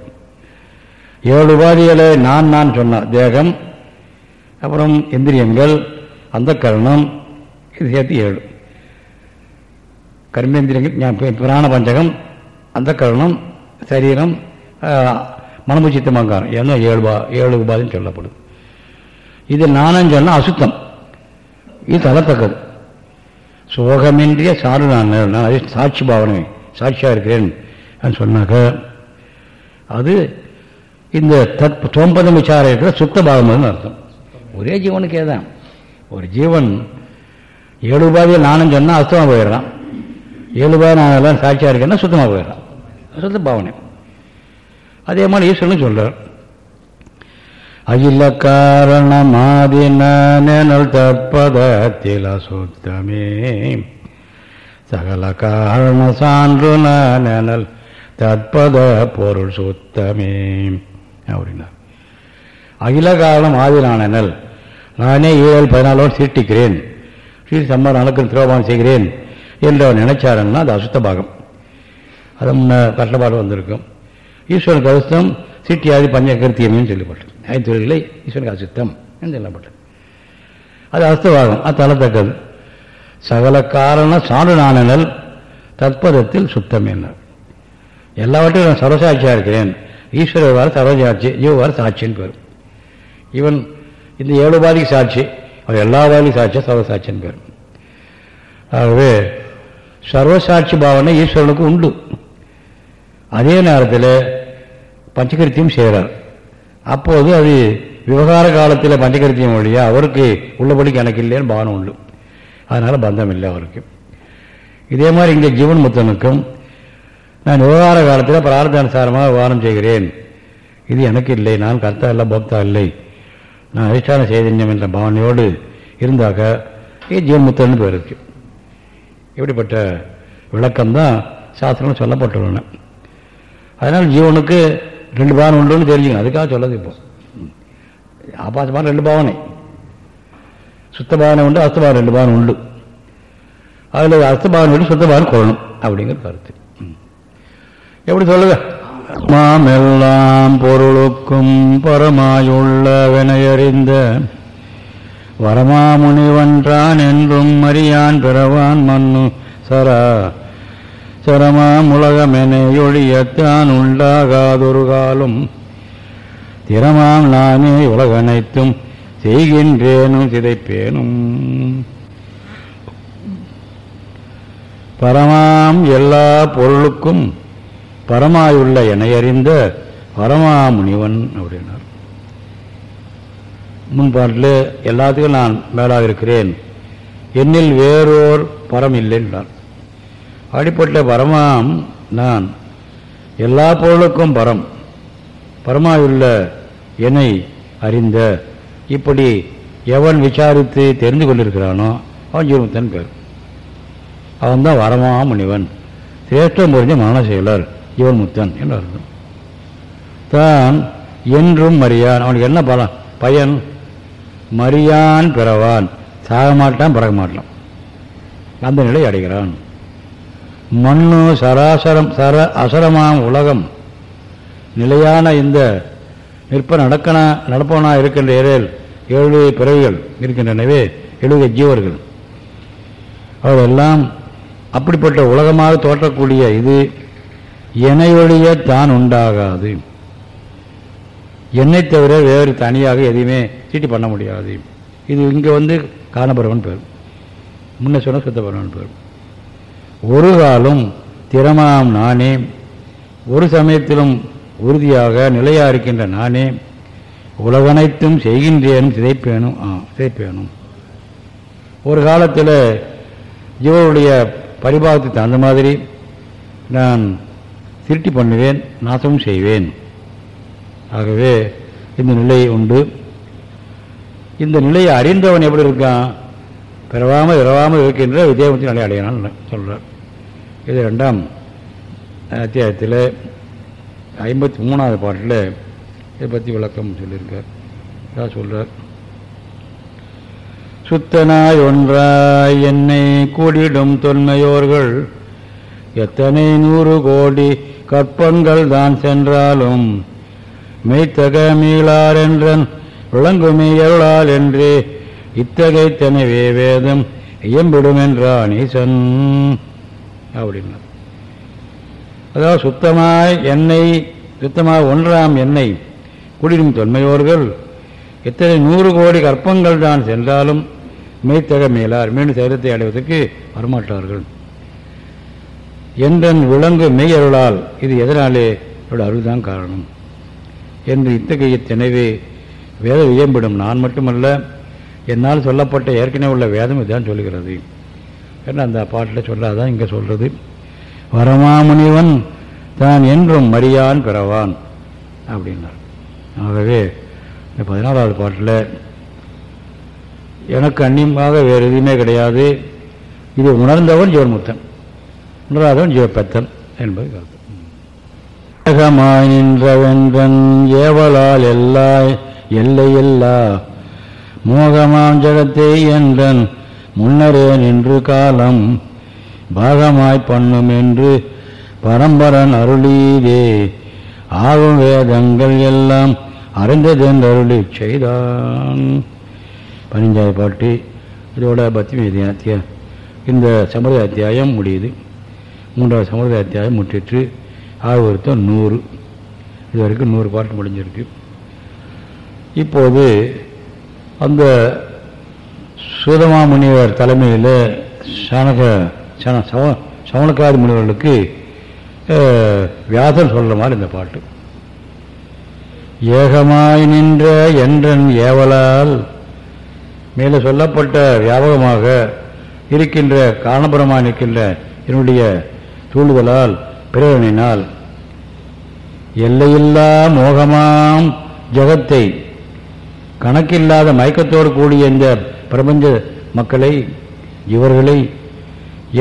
ஏழு உபாதிகளை நான் நான் சொன்ன தேகம் அப்புறம் இந்திரியங்கள் அந்த கரணம் இது சேர்த்து ஏழு. கர்மேந்திரியங்கள் பிராண பஞ்சகம் அந்த கரணம் சரீரம் மனமுச்சித்தமங்காரம் என்ன ஏழு பா ஏழு உபாதின்னு சொல்லப்படுது இது நானும் சொன்னால் அசுத்தம் இது தரத்தக்கது சோகமின்றிய சாரு நான் நான் அது சாட்சி பாவனை சாட்சியாக இருக்கிறேன் அப்படின்னு சொன்னாக்க அது இந்த தத் தொம்பதம் விசாரம் இருக்கிற சுத்த பாவம்னு அர்த்தம் ஒரே ஜீவனுக்கே தான் ஒரு ஜீவன் ஏழு உபாதியில் நானும் சொன்னால் அசுத்தமாக போயிடுறான் ஏழு உபாதி நான் எல்லாம் சாட்சியாக இருக்கேன்னா சுத்தமாக போயிடுறான் சுத்த பாவனை அதே மாதிரி ஈஸ்வரன் சொல்றார். அகில காரணமாதினல் தற்பதத்தில் அசுத்தமே. சகல காரண சான்று நானல் தற்பத பொருள் சுத்தமே. அப்படின்னார். அகில காரணம் ஆதினானல் நானே ஏழு பதினாலோடு சீட்டிக்கிறேன். ஸ்ரீ சம்மார் நலக்கு திரோபானம் செய்கிறேன் என்று அவர் நினைச்சாருன்னா அது அசுத்த பாகம் அது முன்ன கஷ்டப்பாடு வந்திருக்கும். ஈஸ்வரனுக்கு அசுத்தம் சிட்டியாதி பஞ்ச கிருத்தியம்னு சொல்லப்பட்டது. ஐந்தொழில்களை ஈஸ்வரனுக்கு அசுத்தம் என்று சொல்லப்பட்டது. அது அசுத்தவாகும் அது தளத்தக்கது. சகல காரண சான்று நாணங்கள் தற்பதத்தில் சுத்தம் என்ன எல்லாவற்றையும் நான் சர்வசாட்சியாக இருக்கிறேன். ஈஸ்வரர் வார சர்வசாட்சி ஜீவவார சாட்சின்னு பேர். இவன் இந்த ஏழு பாதிக்கு சாட்சி அவர் எல்லா பாதிக்கும் சாட்சியாக சர்வசாட்சின்னு பேர். ஆகவே சர்வசாட்சி பாவனை ஈஸ்வரனுக்கு உண்டு. அதே நேரத்தில் பஞ்சகிருத்தியம் செய்கிறார் அப்போது அது விவகார காலத்தில் பஞ்சகரித்தியம் வழியா அவருக்கு உள்ளபடி கணக்கு இல்லைன்னு பானம் உண்டு. அதனால் பந்தம் இல்லை அவருக்கு. இதே மாதிரி இங்கே ஜீவன் முத்தனுக்கும் நான் விவகார காலத்தில் பிரார்த்தானுசாரமாக விவகாரம் செய்கிறேன். இது எனக்கு இல்லை நான் கர்த்தா இல்லை போக்தா இல்லை. நான் அதிஷ்டான சைதன்யம் என்ற பாவனையோடு இருந்தாக்க இது ஜீவன் முத்தன் பேர் இருக்கு இப்படிப்பட்ட விளக்கம்தான் சாஸ்திரம் சொல்லப்பட்டுள்ளன. அதனால் ஜீவனுக்கு ரெண்டு பாவனை உண்டுன்னு தெரிஞ்சுக்கணும். அதுக்காக சொல்லது இப்போ. ஆபாசமான ரெண்டு பாவனை. சுத்த பாவனை உண்டு அஸ்தபாவனை ரெண்டு பாவனை உண்டு. அதில் அஸ்தபாவனை உண்டு விட்டு சுத்த பாவனை கொள்ளணும் அப்படிங்கிற கருத்து. எப்படி சொல்லுங்க? மாமெல்லாம் பொருளுக்கும் பரமாயுள்ள வினையறிந்த வரமாமுனிவன்றான் என்றும் அறியான் பிறவான் மண்ணு சரா சரமாம் ஒழியத்தான் உண்டாகாதொரு காலம். திறமாம் நானே உலகனைத்தும் செய்கின்றேனும் சிதைப்பேனும். பரமாம் எல்லா பொருளுக்கும் பரமாயுள்ள எனையறிந்த பரமாமுனிவன் அப்படின்னார். முன்பாட்டில் எல்லாத்துக்கும் நான் மேலாக இருக்கிறேன். என்னில் வேறோர் பரம் இல்லை என்றார். அப்படிப்பட்ட பரமாம் நான். எல்லா பொருளுக்கும் பரம். பரமாயுள்ள என்னை அறிந்த. இப்படி எவன் விசாரித்து தெரிந்து கொண்டிருக்கிறானோ அவன் ஜீவமுத்தன் பேர். அவன் தான் வரமா முனிவன் சிரேஷ்டம் புரிஞ்ச மன செயலர் ஜீவன்முத்தன் என்று அர்த்தம். தான் என்றும் மறியான் அவனுக்கு என்ன பலன் பயன்? மறியான் பிறவான். சாக மாட்டான் பிறக மாட்டான் அந்த நிலை அடைகிறான். மண்ணு சராசரம் சர அசரமாம் உலகம். நிலையான இந்த நிற்ப நடக்கனா நடப்பவனா இருக்கின்ற ஏழேல் ஏழு பிறவிகள் இருக்கின்றனவே எழுபது ஜீவர்கள். அவரெல்லாம் அப்படிப்பட்ட உலகமாக தோற்றக்கூடிய இது எனையொழிய தான் உண்டாகாது. என்னை தவிர வேறு தனியாக எதையுமே சீட்டி பண்ண முடியாது. இது இங்கே வந்து காணபரவன் பேர். முன்ன சொன்ன சுத்தபரவன் பேர். ஒரு காலம் திறமாம் நானே. ஒரு சமயத்திலும் உறுதியாக நிலையா இருக்கின்ற நானே. உலகனைத்தும் செய்கின்றேனும் சிதைப்பேனும் ஆ சிதைப்பேனும். ஒரு காலத்தில் ஜீவனுடைய பரிபாகத்துக்கு தகுந்த மாதிரி நான் திருட்டி பண்ணுவேன் நாசமும் செய்வேன். ஆகவே இந்த நிலை உண்டு. இந்த நிலையை அறிந்தவன் எப்படி இருக்கான்? பிறவாமல் இரவாமல் இருக்கின்ற விதேகத்தின் நிலை அடையணும் சொல்கிறார் இது ரெண்டாம் அத்தியாயத்தில் ஐம்பத்தி மூணாவது பாட்டில் இதை பற்றி விளக்கம் சொல்லியிருக்கார். அதான் சொல்கிறார் சுத்தனாய் ஒன்றாய் என்னை கூடிடும் தொன்மையோர்கள் எத்தனை நூறு கோடி கற்பங்கள் தான் சென்றாலும் மெய்த்தக மீளார் என்றன் விளங்குமே எருளால் என்று இத்தகைத்தனவே வேதம் இயம்பிடும் என்றான் ஈசன். அப்படின்னா. அதாவது சுத்தமாய் எண்ணெய் சுத்தமாக ஒன்றாம் எண்ணெய் குடிடும் தொன்மையோர்கள் எத்தனை நூறு கோடி கற்பங்கள் தான் சென்றாலும் மெய்த்தக மேலார். மீண்டும் சைரத்தை அடைவதற்கு வரமாட்டார்கள். என்றன் விலங்கு மெய் அருளால் இது எதனாலே? அவருடைய அருள்தான் காரணம். என்று இத்தகைய திணைவே வேத வியம்பிடும் நான் மட்டுமல்ல என்னால் சொல்லப்பட்ட ஏற்கனவே உள்ள வேதம் இதுதான் சொல்லுகிறது. அந்த பாட்டில் சொல்லாதான் இங்கே சொல்றது. வரமாமுனிவன் தான் என்றும் மரியான் பெறவான் அப்படின்னார். ஆகவே இந்த பதினாலாவது பாட்டில் எனக்கு அந்நியமாக வேறு எதுவுமே கிடையாது. இது உணர்ந்தவன் ஜீவன்முத்தன் உணராதவன் ஜீவப்பத்தன் என்பது கருத்து. ஏகமாய் நின்றவென்றன் ஏவலால் எல்லா எல்லையில்லா மோகமாம் ஜகத்தை என்றன் முன்னரே நின்று காலம் பாகமாய் பண்ணும் என்று பரம்பரன் அருளீதே ஆகும் வேதங்கள் எல்லாம் அறிந்ததென்று அருளி செய்தான். பதினஞ்சாவது பாட்டு. இதோட பக்தி அத்தியாயம் இந்த சம்பிரதாய அத்தியாயம் முடியுது. மூன்றாவது சம்பிரதாய அத்தியாயம் முற்றிற்று. ஆக நூறு. இது வரைக்கும் நூறு பாட்டு முடிஞ்சிருக்கு. இப்போது அந்த சூதமா முனிவர் தலைமையில் சனக சன சவ சவணக்காதி முனிவர்களுக்கு வியாசன் சொல்கிற மாதிரி இந்த பாட்டு. ஏகமாய் நின்ற என்றன் ஏவலால் மேலே சொல்லப்பட்ட வியாபகமாக இருக்கின்ற காரணபுரமாக நிற்கின்ற என்னுடைய தூண்டுதலால் பிரேரணினால் எல்லையில்லா மோகமாம் ஜகத்தை கணக்கில்லாத மயக்கத்தோடு கூடிய இந்த பிரபஞ்ச மக்களை இவர்களை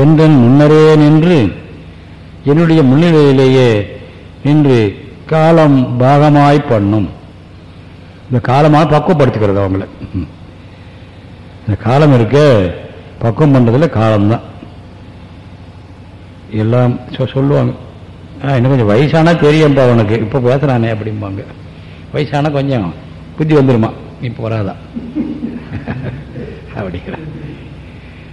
எந்த முன்னரே நின்று என்னுடைய முன்னிலையிலேயே நின்று காலம் பாகமாய் பண்ணும். இந்த காலமாக பக்குவப்படுத்திக்கிறது அவங்கள. இந்த காலம் இருக்க பக்குவம் பண்ணுறதுல காலம்தான். எல்லாம் சொல்லுவாங்க. இன்னும் கொஞ்சம் வயசானா தெரியும்பா உனக்கு. இப்போ பேசுகிறானே அப்படிம்பாங்க. வயசானா கொஞ்சம் புத்தி வந்துருமா. இப்போ வராதான் அப்படிங்கிற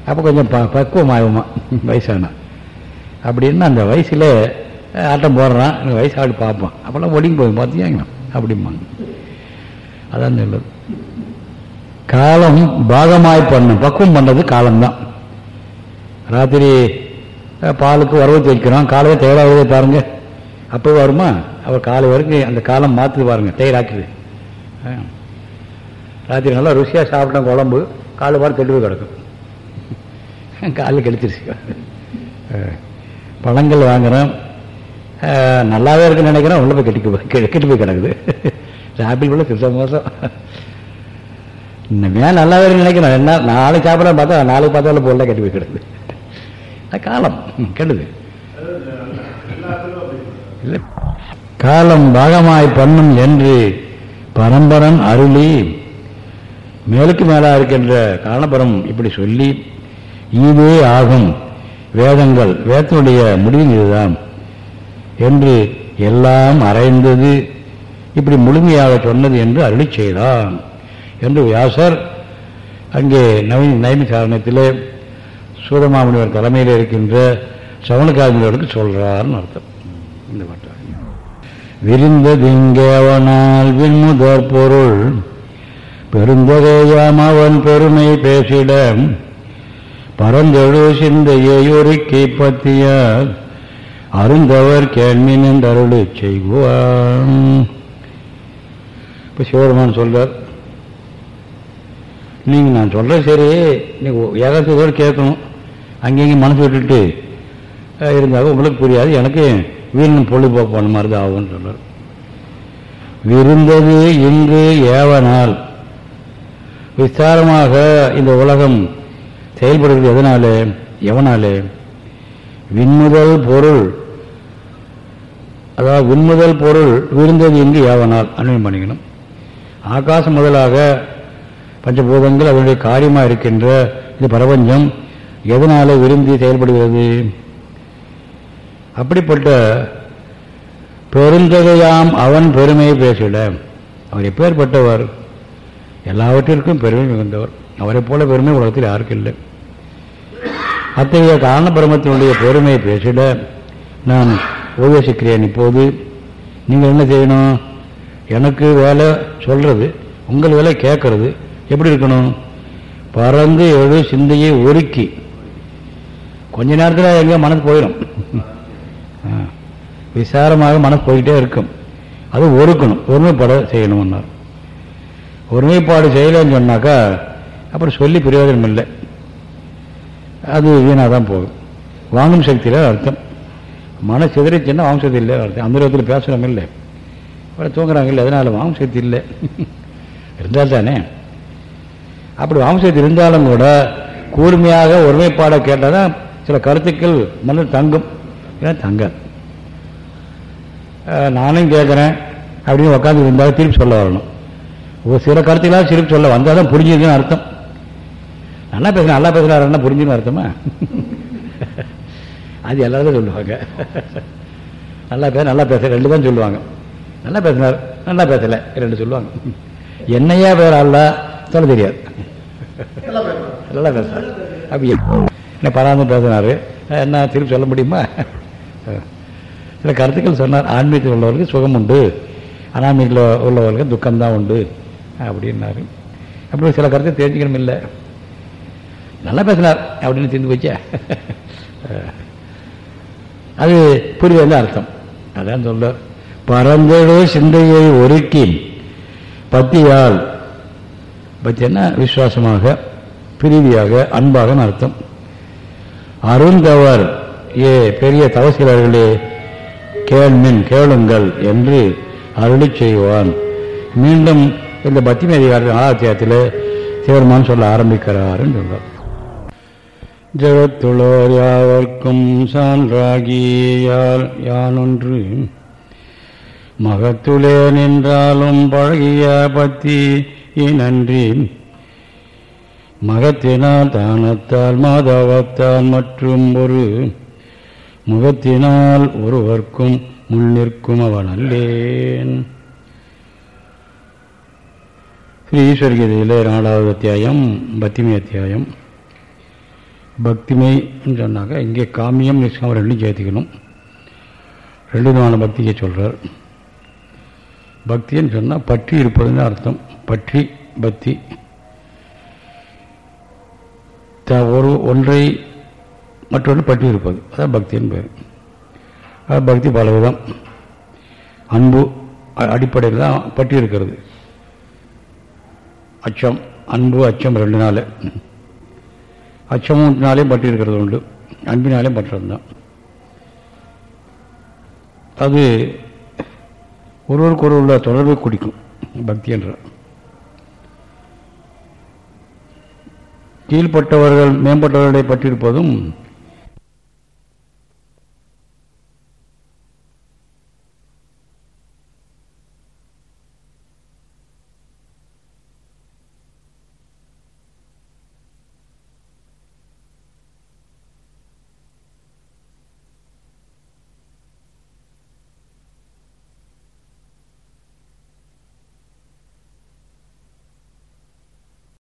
அப்போ கொஞ்சம் ப பக்குவம் ஆகுமா வயசானா அப்படின்னு அந்த வயசில் ஆட்டம் போடுறான் வயசு ஆடி பார்ப்பான். அப்போல்லாம் ஒடிங்கி போய் பார்த்தியாங்க? அப்படிம்பாங்க. அதான் நல்லது. காலம் பாகமாய் பண்ணும் பக்குவம் பண்ணுறது காலம்தான். ராத்திரி பாலுக்கு வரவு வைக்கிறோம். காலையில் தயாராகுது பாருங்க. அப்போ வருமா? அவர் காலை வரைக்கும் அந்த காலம் மாற்றுது பாருங்க தயிராக்குது ராத்திரி நல்லா ருசியாக சாப்பிட்டோம் குழம்பு. காலு பார் கெட்டு போய் கிடக்கும். காலு கெடுத்துருச்சு. பழங்கள் வாங்குகிறோம் நல்லாவே இருக்குன்னு நினைக்கிறோம் உள்ள போய் கெட்டு போய் கெட்டு போய் கிடக்குது. ஆப்பிள் கூட திருத்த மோசம். இன்னுமே நல்லா வேறு நினைக்கிறேன். என்ன நாளைக்கு சாப்பிடலாம் பார்த்தா நாளைக்கு பார்த்தா போல கெட்டு போய் கிடக்குது. காலம். கெடுது. இல்லை. காலம் பாகமாய் பண்ணும் என்று பரம்பரன் அருளி மேலுக்கு மேலாக இருக்கின்ற காரணபுரம் இப்படி சொல்லி இதே ஆகும். வேதங்கள் வேதத்தினுடைய முடிவு இதுதான். என்று எல்லாம் அறைந்தது இப்படி முழுமையாக சொன்னது என்று அருளி செய்தான். என்று வியாசர் அங்கே நவீன நயன காரணத்திலே சூதமாமுனிவர் தலைமையில் இருக்கின்ற சவணகாமினருக்கு சொல்றார்னு அர்த்தம். இந்த பாட்டு விரிந்ததிங்கேவனால் விண்முதற் பொருள் பெருந்தகையாம் அவன் பெருமை பேசிட. பரந்தெழு சிந்தையொருக்கி ஒருக்கி அருந்தவர் கேள்மின் அருளை செய்வான். இப்போ சிவபெருமான் சொல்றார் நீங்கள் நான் சொல்கிறேன் சரி நீங்கள் ஏகாசத்தோடு கேட்கணும். அங்கேயும் மனசு விட்டுட்டு இருந்தாலும் உங்களுக்கு புரியாது எனக்கு வீண் பொழுதுபோக்கு மாதிரி தான் ஆகும்னு சொல்கிறார் விருந்தது இங்கு ஏவனால் விசாரமாக இந்த உலகம் செயல்படுகிறது எதனாலே? எவனாலே? விண்முதல் பொருள். அதாவது விண்முதல் பொருள் விருந்தது இங்கு ஏவனால் அனுமதி பண்ணிக்கணும் ஆகாசம் முதலாக பஞ்சபூதங்கள் அதனுடைய காரியமாக இருக்கின்ற இது பிரபஞ்சம் எதனால விரும்பி செயல்படுகிறது? அப்படிப்பட்ட பெருந்தகையாம் அவன் பெருமையை பேசிட அவர் எப்பேற்பட்டவர் எல்லாவற்றிற்கும் பெருமை மிகுந்தவர். அவரை போல பெருமை உலகத்தில் யாருக்கும் இல்லை அத்தகைய காரண பிரமத்தினுடைய பெருமையை பேசிட நான் உபயோசிக்கிறேன் இப்போது நீங்கள் என்ன செய்யணும்? எனக்கு வேலை சொல்றது உங்கள் வேலை கேட்கறது எப்படி இருக்கணும்? பறந்து எழு சிந்தையை ஒருக்கி. கொஞ்ச நேரத்தில் எங்கேயோ மனசு போயிடும். விசாரமாக மனசு போய்கிட்டே இருக்கும். அது ஒருக்கணும் ஒருமைப்பட செய்யணும்னார். ஒருமைப்பாடு செய்யலைன்னு சொன்னாக்கா அப்புறம் சொல்லி பிரயோஜனம் இல்லை. அது வீணாக தான் போகும். வாங்கும் சக்தியில் அர்த்தம். மன சிதறிச்சுன்னா வாங்கும் சக்தி இல்லை அர்த்தம். அந்த விதத்தில் பேசுகிறவங்க இல்லை. அப்புறம் தூங்குறாங்க இல்லை அதனால் வாங்கும் சக்தி இல்லை. இருந்தால் தானே? அப்படி வாங்கும் சக்தி இருந்தாலும் கூட கூர்மையாக ஒருமைப்பாடை கேட்டால் தான் சில கருத்துக்கள் மனதில் தங்கும். ஏன்னா தங்காது. நானும் கேட்குறேன் அப்படின்னு உட்காந்து இருந்தால் திருப்பி சொல்ல வரணும். ஒரு சில கருத்துக்களாக திருப்பி சொல்ல வந்தால் தான் புரிஞ்சுதுன்னு அர்த்தம். நல்லா பேசுகிறேன் நல்லா பேசுகிறாருன்னா புரிஞ்சுன்னு அர்த்தமா? அது எல்லாரும் சொல்லுவாங்க. நல்லா பேச நல்லா பேச ரெண்டு தான் சொல்லுவாங்க. நல்லா பேசினார் நல்லா பேசலை ரெண்டு சொல்லுவாங்க. என்னையா பேர் அல்ல சொல்ல தெரியாது. நல்லா பேசுறாரு. அப்படி என்ன பராமரி பேசினார். என்ன திருப்பி சொல்ல முடியுமா? சில கருத்துக்கள் சொன்னார். ஆன்மீகத்தில் உள்ளவர்களுக்கு சுகம் உண்டு. அனாமீகத்தில் உள்ளவர்களுக்கு துக்கம்தான் உண்டு. அப்படின்னாரு. அப்படி சில கருத்தை தெரிஞ்சுக்கணும் இல்லை. நல்லா பேசினார். அப்படின்னு தெரிந்து போச்சா? அது புரியுதுன்னு அர்த்தம். அதான் சொல்ல பரந்தழு சிந்தையை ஒருக்கி பத்தியால் பத்தினா விசுவாசமாக பிரீதியாக அன்பாக அர்த்தம்? அருந்தவர் ஏ பெரிய தவசிலர்களே கேள்மின் கேளுங்கள் என்று அருளி செய்வான். மீண்டும் இந்த பத்திமி அதிகாரத்தில் ஆராத்தியத்தில் சிவருமான் சொல்ல ஆரம்பிக்கிறார்னு சொல்றார். ஜெகத்துளோர் யாவர்க்கும் சான்றாகியால் யானொன்று. மகத்துளே நின்றாலும் பழகிய பத்தி நன்றி மகத்தினால் தானத்தால் மாதவத்தால் மற்றும் ஒரு. முகத்தினால் ஒருவர்க்கும் முன்னிற்கும் அவன் அல்லேன். ஸ்ரீ ஈஸ்வர்கீதையில் நாலாவது அத்தியாயம் பக்திமை அத்தியாயம். பக்திமைன்னு சொன்னாக்க இங்கே காமியம் நிஷ்காமம் ரெண்டும் சேர்த்துக்கணும். ரெண்டு விதமான பக்தியை சொல்கிறார் பக்தின்னு சொன்னால் பற்றி இருப்பதுன்னு அர்த்தம். பற்றி பக்தி. த ஒரு ஒன்றை மற்றொன்று பற்றி இருப்பது. அதான் பக்தின்னு பேர். அது பக்தி பல விதம் அன்பு அடிப்படையில் தான் பற்றி இருக்கிறது. அச்சம் அன்பு அச்சம் ரெண்டு நாள் அச்சமுனாலே பற்றி இருக்கிறது உண்டு. அன்பினாலே பற்றது தான் அது ஒருவருக்கு ஒரு உள்ள தொடர்பை குடிக்கும் பக்தி என்ற. கீழ்ப்பட்டவர்கள் மேம்பட்டவர்களை பற்றியிருப்பதும்